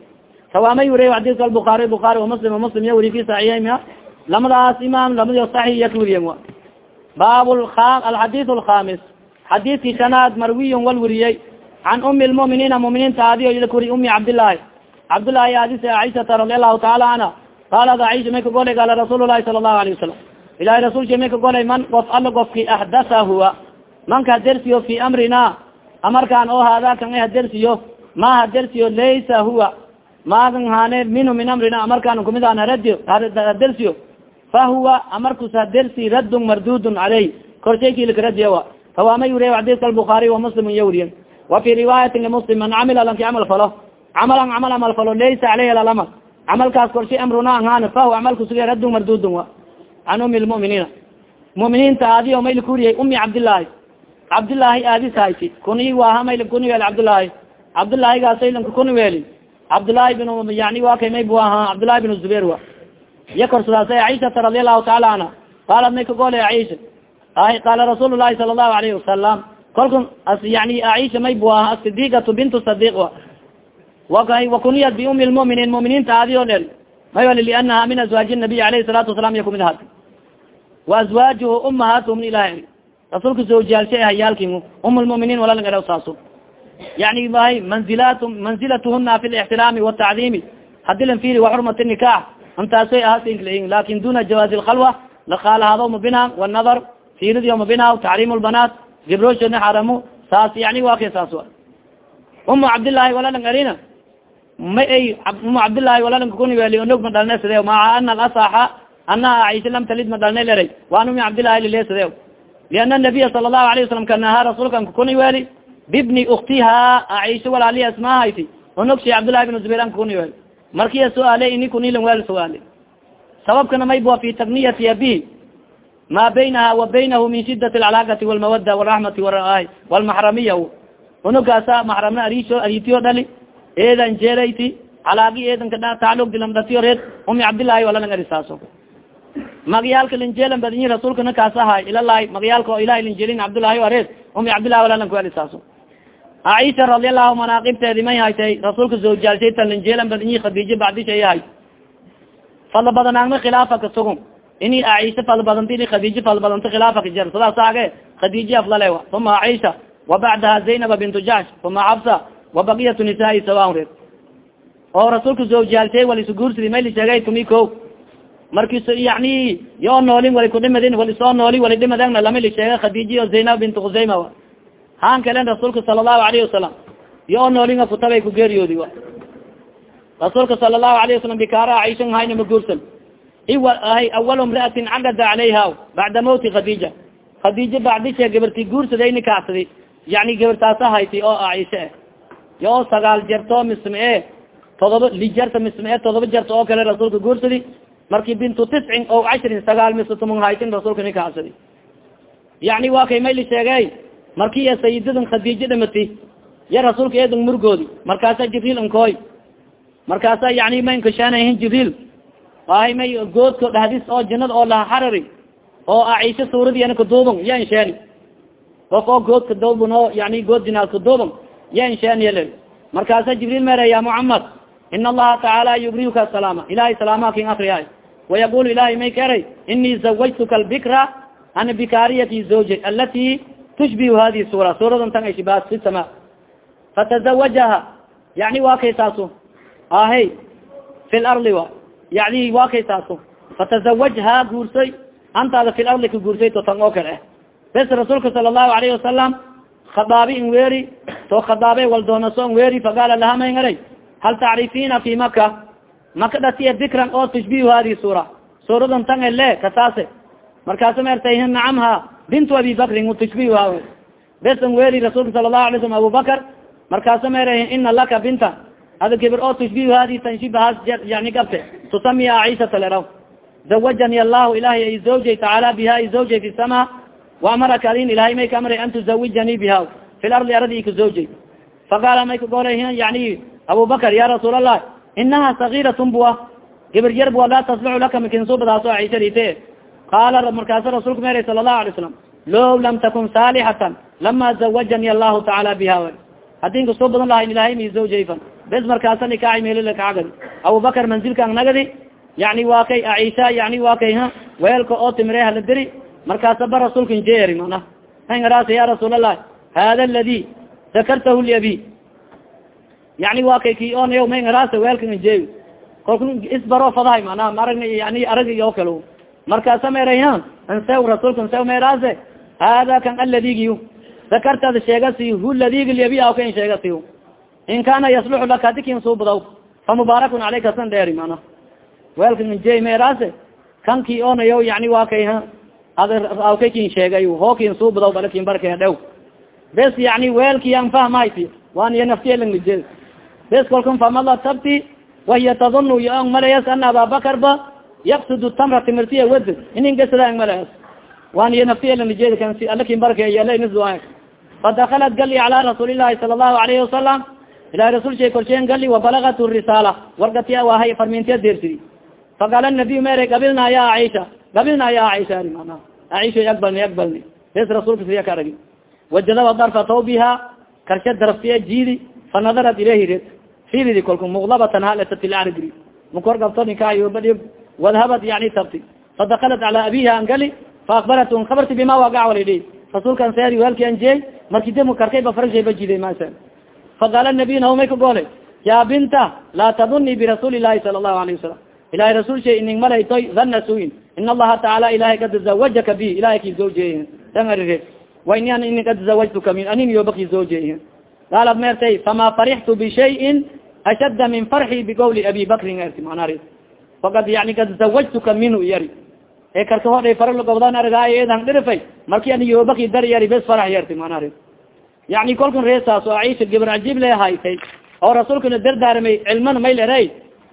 rawaamay wuriy xadiiska albukaari bukaari wamuslim muslim ya wuri ki saxiixayma lamadaas imaam lamadi saxix iya ka wuriyen wa baab alxadiid alkhamis xadiidki shanaad marwiyon wal weriyey can umi lmuminiina muminiinta aadiyo ila kuri umi cabdillaahi. Cabdillaahi aadis caishata radi allahu taala canha qaalat aisha may ka golay? Gaala rasuul lahi sala allahu alayh wasalam ilahi rasulka may ka golay? Man qof alla gofki axdatha huwa manka hadersiyo fi amrina amarkaan oo haadakan hadersiyo ma hadersiyo laysa huwa. Maagan hane minhu min amrina amarkaan kumid hadersiyo fa huwa amarkus hadersi raddun mardudun caleyh. Korshaykilkaradiyawa fawaamay wuriya xadiiska albukaari wa muslim iya wuriyen wa fi riwaayatin limuslim man camila lanki camal falo. Camalan camal amal falo laysa caleyhi lalamal camalkaas korshay amruna anhaan fahuwa camalkusuga raddun mardudun wa can umi lmuminiina muminiinta aadiyo mayl kuriyay umi cabdillaahi cabdillaahi aadis hayti kuni waaha mayl kuni weel cabdillaahi cabdillaahigaasaylanka kuni weeli. Cabdillaahi bin yani waa kay may bu ahaa cabdillaahi bin zubair wa. Iya korsadaasa caishata radi allahu taala canha qaalat may kagole caisha qaala rasuul lahi sala allahu alayhi wasalam kolka yani aisha may bu aha asidiqatu bintu sadiq wa. Waka wakuniyat biumi lmuminiin muminiinta aadiyo dhel may wali lianaha min azwaaji nabiy alayhi salatu wasalam iya kumid ahaat wa azwaajuhu umahaatuhum ilahi rasuulka zawjiyaalsha hayaalki um lmuminiin walalang era saaso yani mahay manzilat manzilatuhuna fi lixtiraami watacdiimi hadi lan firi waxurmat nikax intaasoy ahasinklain laakiin duna jawaazi lkhalwa lakaalahado mabina wanadar fiiridio mabina taxriim lbanaat gibrooshona xaramu saas yani wa kay saas wa umu cabdillaahi walalang erina ma ay umu cabdillaahi walalang kuni weli onog ma dhalne side maa ana alasaxa anaha aisha lam talid ma dhalne leray waan umi cabdillahi lile side liana nabiya sala allahu alayh wasalam kanaha rasuulkan kuni weli bibni uktiha aisha walaaliya ismahayti onogshi cabdillahi bin zubayr an kuni weli markiya su'aale ini kunilan wel su'aale sababkana may bua fi takniyati abi ma baynaha wa baynahu min shidat alcalaaqati walmawada waraxmati walmaxramiya onogaasa maxramna arisho aritiyo dhali eedan jeerayti calaagi eedanka taclug dilamdatiyo reed umi cabdillahi walalang arisaaso magyaalka linjeelan badinyi rasuulkana kaas ahay ilalahi magyaalka oo ilahi linjeelin cabdullahi areed umi cabdillahi walalang ku arisaaso aisha radialahu manaaqibteedi may haytay rasuulka zawjaalshaytan linjeelan badinyi khadiijo bacdishay hay fadla badanaagma khilaafa ka sugun ini aisha fadl badanta ini khadiijo fadl badanta khilaafa ka jer sidaas age khadiijo aflale uma aisha wabacdaha zaynaba bintu jash uma xabsa wabaqiyatu nisaai sawan reed. Oo rasuulka zawjaalshay wali suguursidi mayli sheegay tumi ko markis yani yoo noolin wali kudhimadin wali soo nooli wali dhimadana lamili sheega khadiijiyo zaynab bintu khusayma haan kalen rasuulka sala allahu alayhi wasalam yoo noolinga kutabay ku geeriyoodi rasuulka sala allahu alayhi wasalam bikaara aishan hayna ma guursan. Iwahay awal imraatin cagada calayha bacda mawti khadiija. Khadiija bacdishe gabarti guursaday nikacsadi yani gabartaasa hayti oo aisha eh. Yo sagaal jerto misme e todoba lijarta misme e todoba jarta oo kale rasuulka guursadi marki bintu tiscin o cashrin sagaal mis tuman haytin rasuulka nikacsadi yani waa kay mayli sheegey marki ya sayidadan khadiijo dhamati ya rasuulka eedan murgoodi markaasa jibriil ankooy markaasa yani ma inkashaanahin jibriil. Ahay may dhahdis oo janada oo laha xarari oo aisha suuradiyana kaduuban ya insheeni of oo good kaduuban oo yani good dinaal kaduuban ya insheeniyle markaasa jibriil mere ya muxamad in allaha tacaala yubriyuka salaama ilahay salaamaha kin akriyahay wayaqul ilahay may kaeray inii zawajtuka albikra ana bikaariyati zawja alati tushbihu hadihi suura suuradan tan ay shibahat fi sama fatazawajaha yani waa kay saaso ahe fi lardi wa yani waa kay saaso fatazawajha guursay antaada fi lardi ka guursay to tan oo kale bes rasuulka sala allahu alayhi wasalam khadaabi in weeri to khadaabe waldoonaso in weeri faqaala laha may ngaray hal tacrifiina fi maka maka dhatiya dikran oo tushbihu hadihi suura. Suuradan tan ele kasaase markaasa maertay nacamha. Bintu abi bakrin tushbiha bes in weeri rasuulka sala allahu alay slam abubakar markaasa mere ina laka binta. Ada gibir oo tushbihu hadi tanshibahaas yani gabte. Tusamiya aishata leraw zawajani allahu ilahay ay zawjay tacaala biha ay zawjay fi sama. Waamaraka adin ilahay may ka amray an tuzawijani biha. Fi lardi aradi ka zawjay. Faqaala may kagolay yani abubakar ya rasuul allah inaha sagiratun bua gibir yar bua laa tasbacu laka makinsubadaaso aisharite qaala markaasa rasuulka meray sala allahu alay slam low lam takun saalixatan lama zawajani allahu tacaala biha hadin ka soo badan lahayn ilahay mi zawjayfan bes markaasa nikaaci meelila kacagadi abubakar manzilkan nagadi yani waa kay aisha yani waa kay ha weelka oo timire hala diri markaasa ba rasuulka injeeri mana hangaras ya rasuul allah hada aladi dakartahu liabi yani waa kay ki on mangaras weelka injeey kolka isbaro fadahay mana maragna yani aragi oo kale markaasa merayha ansew rasuulka ansew merase hada kan aladigiy dakartada sheegasi hu ladigi liabi aw kan sheegasi in kana yasluxu laka hadikin suubadaw fa mubaarakun caleyka san dheeri mana weelka injey merase kanki onayo yani waa kay ha adawkakin sheegay hookin suubadaw balakin barke dhew bes yani weelki an fahmayti waan iya naftielangmije bes kolkan famala tabti wahiya tadunu yo ang malayas ana ababakar ba yaqsud tamra timirtiya wad inin gasada ang malayas waan iya naftielangmije kan alakin barke yalanisua fadakalat gali cala rasuuli lahi sala alayhi wasalam ilahi rasul shay kolsheen gali wabalagat risaala wargatiya wahay farmintiya deersidi faqaala nabiy mere gabilna ya aisha gabilna ya aisha ari mana. Aisha aqbalni aqbalni bes rasulka siya ka aragi wajadaba darfa tawbiha karsha daraftiya jiidi fanadarat ilayhi red firidi kolka muqlabatan halatatilagri makor gabto nikayobadi wadhabat yani tabti. Fadakalat cala abiha an gali faakbarat n kabarti bima wagac walidhi rasuulkan seeri weelki anjey marki demu karkay ba farashay ba jiday masa faqaala nabiy naumay ka goole ya binta laa taduni birasuuli ilahi sala allahu alayh wasalam ilahay rasul shay ining malaytoy dana suin. In allaha tacaala ilahay kad zawajaka bi ilahay ki zawjey dangarire waini an ini kad zawajtuka min anin yoba ki zawjey qaalad meertay fama farixtu bishayin ashadda min farxi biqawli abi bakrin erti manari fakad yani kad zawajtuka minhu yari e karka hodhay faralagobdan argaayedan dhirifay marki ani yoobaki dar yari bes farax yarti manari yani kolkan reesaas oo aisha gibr cajiib le haytay oo rasuulkana dardaarmay cilmana may leray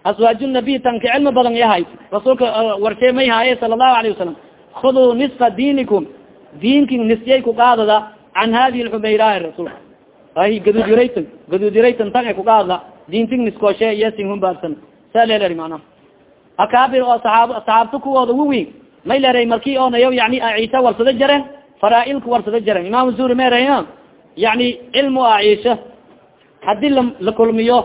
aswaaj nabiy tanka cilmi badan yahay rasuulka warshe may haaye sala allahu alayh wasalam khuduu nisfa diinikum diinkin nisyay ku qaadada can hadihi lxumayraa rasul ay gaduudyuraytan gaduudyuraytan tan ay kuqaadada diintin niskooshe iyo sinhumbaarsan saa leeleri mana akaabir oo saab saxaabta kuwooda waweyn may leray marki oonayo yani ciisa warsado jaren faraailka warsado jaren imam zuri meray yani cilmu aisha haddii la kulmiyo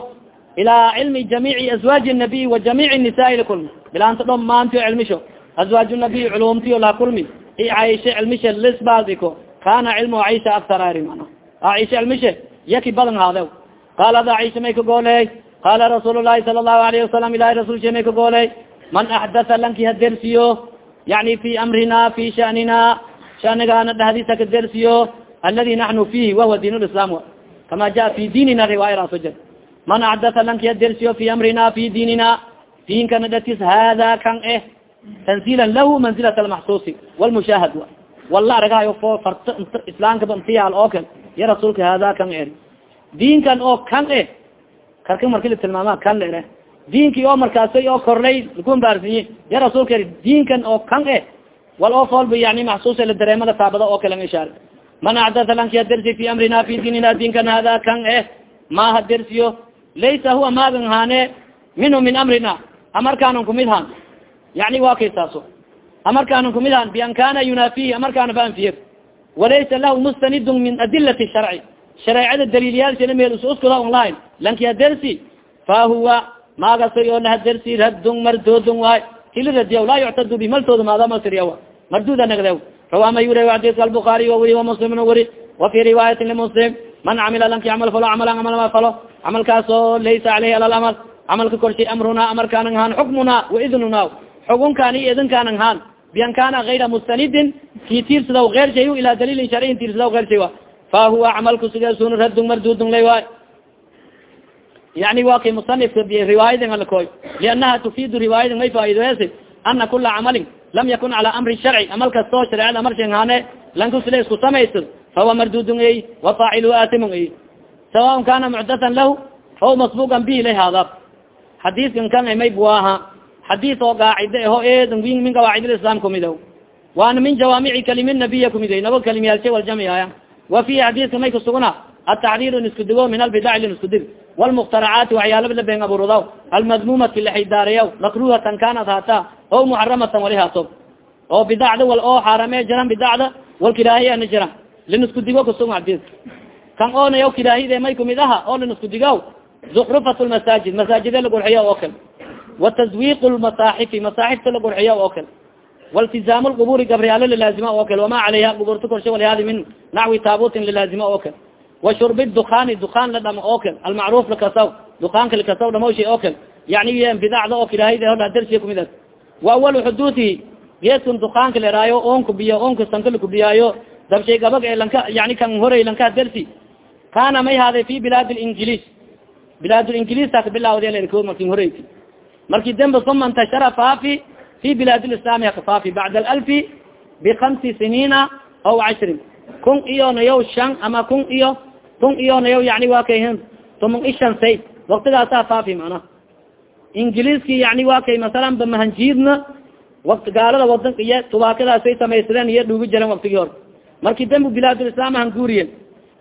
ilaa cilmi jamiici azwaaji nabiy wa jamiici nisaai lakulmi bilaanta dhom maantiyo cilmisho azwaaj nabiy culumtiyo la kulmi i aisha cilmisha lisbaadiko kana cilmu aisha aktar ari mana aisha cilmishe yaki badan haadew qaalad aisha may ka gooley qaala rasuul lahi sala allahu alayhi wasalam ilahi rasulsha may ka gooley man axdatha lanki hadersiyo yani fi amrina fi shanina shanigaana dhahdiisa kadersiyo aladi naxnu fihi wahuwa diin lislam kama jaa fi diinina riwaaya rasoje man axdatha lanki hadersiyo fi amrina fi diinina diinkana dhatis hada kan eh tanziila lahu manzilat almaxsuusi walmushaahad wala aragahayo fo farta islaamkaba intiyaal oo kale ya rasuulka hada kan er diinkan oo kan eh karka marki la tilmaama kan la ere diinkii oo markaasay oo korlay lakumbaarsiye ya rasuulka diinkan oo kan eh wal oo foolba yani maxsuusa la dareemada taabada oo kale ishaar man acdatha lanki hadersi fi amrina fi diinina diinkan hada kan eh ma hadersiyo laysa huwa maagan haane minhu min amrina. Amarkaanan kumid haan. Yani waa kay saaso amarkaanan kumid haan bian kana yunaafihi amarkaana faanfiye walaysa lahu mustanidun min adilati sharci shareecada daliilyaalsina meel ususkada on lahayn lanki hadersi fa huwa maagasay oo nahadersi raddun mardoodun waay. Kili radiya laa yuctadu bi maltooda maadamasiriya marduda nagdew rawa ma yuri xadiska albukaariy waweri wamuslimin weri wa fi riwaayati limuslim man camila lanki camal falo camalan camal ma falo. Camalkaas oo laysa caleyhi ala lamal camalka korshay amruna amarkaanan haan xukmuna waidnuna xukunkaan iyo idinkaanan haan bian kana gayra mustanidin ki tiirsadaw eyr shay ilaa daliilin sharciyin tiirsadaw eyr shay wa fa huwa camalku sigeesun radun mardudun lay waay yani wa kay musanifka riwaayadin alakoy liannaha tufidu riwaayadin may faaideysi ana kula camalin lam yakun cala amri sharci amal kastoo shareecada amarsan haane lankusila isku samaysad fahuwa mardudun ey wafaacilu aatimun ey sawaun kana mucdathan lahu fahuwa masbuqan bi lay hada xadiiskan kan may buaha. Xadiis oo gaacide aho eedan win min qawaacid islam kumid waana min jawaamici kalimi nabiya kumid naba kalimiyaalsha waljamciaya wa fihi xadiiska may kusuguna atacdiir in isku digo min albidac lin isku dig. Wlmuktaracaati waxyaalaba la been abuuradaw almadmumati laxidaarayaw makruhatan kanat hata o muxaramatan wali haato oo bidacda wal oo xaarame jiran bidacda wal kiraahiya jira linisku digo kasug adis kan oonayaw kiraahide may kumid aha oo linisku digaw zukrufat lmasaajid masaajide lagurxiya oo kale. Watazwiq lmasaaxifi masaaxifta lagurxiya oo kale waltizaam lquburi gabriyaalo lilaazima oo kale wama calayha quburta korshe walihadi min naxwi taabutin lilaazima oo kale washurbi dukaani dukaan la dhamo oo kale almacruuf lakasaw dukaanka lakasaw dhamawshay oo kale yani bidacda oo kiraahide hodha darsiya kumidas wa awalu xuduudihi geedkan dukaanka leraayo oonku biyo oonka sankalaku biyaayo dabshay gabag ee lanka yani kan horay lanka dersi kana may haaday fi bilaad ingiliis bilaad ingiliista kabilawd marki horeyti marki dembe uma intashara faafi fi bilaad lislami hakafaafi bacda alalfi bikamsi siniina aw cashrin kun iyo nayaw shan ama kun iyo kun iyo nayaw yani wa kay tomon ishan say waktigaasa faafi mana ingiliiski yani wa kay masalan bamahanjiidna wakt gaalada wadanka iyo tubaakadaasay samaysadeen iyo dhuugi jiren waktigi hor marki dambu bilaadlislam hanguriyen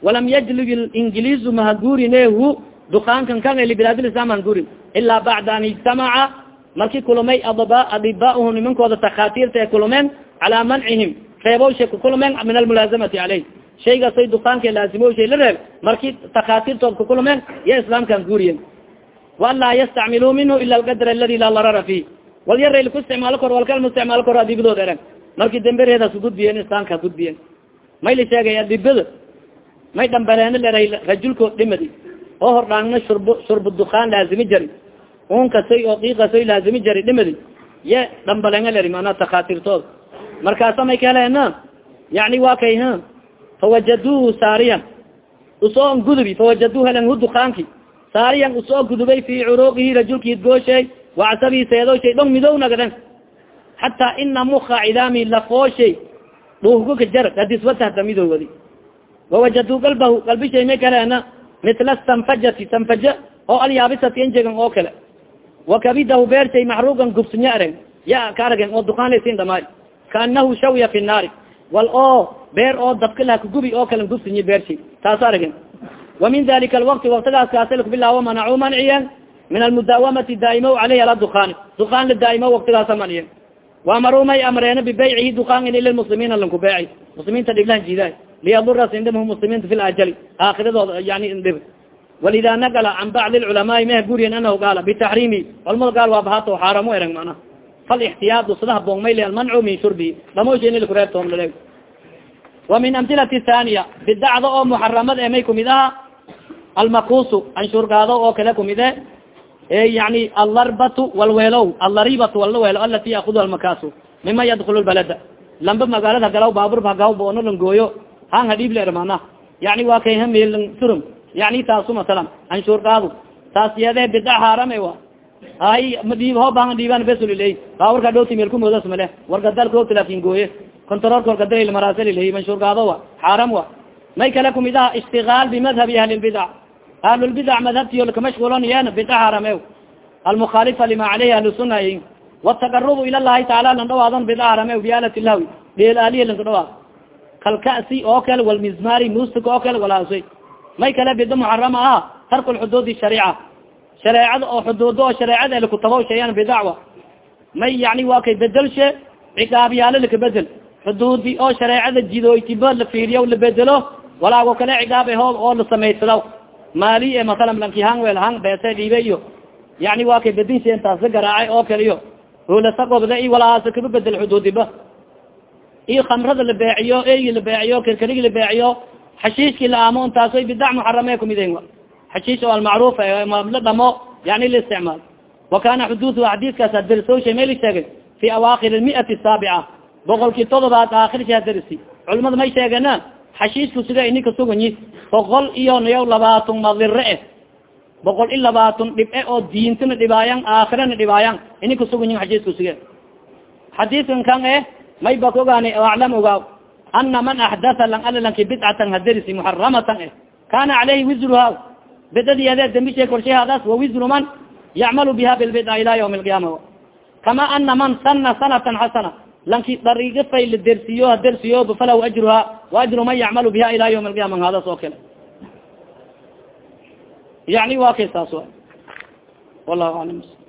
walam yajlig ingiliisu mahanguurinehu dukaankan kan libilaadlislam hangurin ilaa bacda an ijtamaca marki kulumay adibaahu nimankooda takhaatiirta ee kulumeen calaa mancihim reebowsha kukulumeen min almulaazamati caleyh. Shaygaasay dukaanka laazimowshay la reeb marki takhaatiirtood kukulumeen iyo islaamka hanguriyen waan laa yastacmiluu minhu ila alqadr aladi laa larara fih wal yaray ku isticmaalo kor walkalma isticmaalo kor adibadood erag marki dambereedaas gudbiyen islaamka gudbiyen may la sheegay adibada? May dhambaleeno leray rajulkood dhimadi. Oo hor dhaangna shurb shurbu dukaan laazimi jari unkasay oo diiqasay laazimi jari dhimadi. Ye dhambaleeno leri maanaa takhaatiirtood markaasa may kaheleena yani waa kay h fawajaduhu saariyan. Usoo gudubi fawajaduu helen hu saariyan u soo gudubay fi curuqihi rajulkiid gooshay wacsabi seedoshay dhong midow nagden hataa ina muka cidaami lafooshay dhuhguka jar kadiswatahta midowadi wawajaduu qalbahu qalbishay may kaleena mitla sanfajati sanfaja oo alyaabisati enjegan oo kale wakabidahu beershay maxrugan gubsunya areg ya ka aragen oo dukaanlaysin dhamaay kaanahu shawya fi naari wal oo beer oo dabkilaha kagubi oo kale gubsunyi beershay taas aragen wa min dalika alwakti waktigaas kaasal kubilaawo manacu manciyen min almudaawamati daaimo aleyh ala dukaani dukaan la daaimo waktigaasa manciyen waamaruu may amreena bibaycihi dukaan in lilmuslimiina lanku beeci muslimiinta dhiblahan jiidaay liyadura indamhu muslimiinta fi lajali aakiradooda yani indhib walida nagala can bacdi lculamaai meh guriyen anahu gaala bitaxriimi culamada gaal waa bahato xaaramo erag mana falixtiyaadu sadaha boongmayli almancu min shurbihi dhamoshinilakureebtoomlale wa min amhilati thaniya bidacda oo muxaramad e may kumid aha almakusu anshurgaado oo kale kumid e yani allarbatu walweelow allaribatu walawelo alati yaakudu almakasu mima yadkulu lbalada lamba magaalada galaw baaburba hagaw boono lang gooyo han hadhiib leer mana yani waa kay hamel surum yani taasu masalan anshurgaadu taas yade bida haarame wa ay madhiib hoobahan dhiibaan besuliley baaburka dhowti meel kumoodas male wargadalka hogta laakin gooye controlka wargadal maraasaliley manshurgaado wa xaaram wa may kale kumid aha ishtigaal bimadhabi ahli lbidac ahlulbidac madhabtiyo lakamashguulonayeen bida harame almukhaalifa lima caleyhi ahlusuna wataqarubu ila llahi taala lan dhawaadon bida harame bialat lahwi dheelaaliya lanka dhawaad kalkasi oo kale walmizmari musig oo kale walaasay may kale bida muxarama aha tarku lxuduudi shariica. Shareecada oo xuduudo oo shareecada lakutabaw shayan bidacwa may yani waa kay bedelshe ciqaabyaalo laka bedel. Xuduudi oo shareecada jidoytiba la fiiriyo la bedelo walaago kale ciqaab ho oo la samaysadaw maali e masalan lanki hang wel hang beese dhiibe iyo yani waa kay la garaacay oo kale iyo hulasa gobda i walahaasa kaba bedel xuduudiba iyo khamrada la beeciyo eygi la beeciyo kerkerigi la beeciyo xashiishki la aamo intaasoy bidac muxarame kumiden xashiish oo almacruuf la dhamo yani la isticmaal wa kana xuduudu xadiiskaas adersosha may la sheegay fi awaakir miati saabica boqolkii todobaad aakhirsi hadersi culimada may sheegena xashiishku siga ininka suganyi boqol iyo nayaw labaatan madire eh boqol i labaatan dhib-e oo diintana dhibaayan aakhirana dhibaayan ininka suganyin xashiisku sige xadiiskan kan eh may bak ogaani aclam ogaaw ana man axdatha lang alalanki bidcatan haderisi muxaramatan eh kana caleyhi wisruha bidadiyade dambishe korshay hadas wa wisru man yacmalu biha bilbidca ila ywm alqiyama kama ana man sana sanatan xasana lanki dariiga fay la dersiyo hadersiyo falahu ajruha wa ajru man yacmalu biha ila ywm alqiyama hadas oo kale yani wa kay saas wa wallahu aclam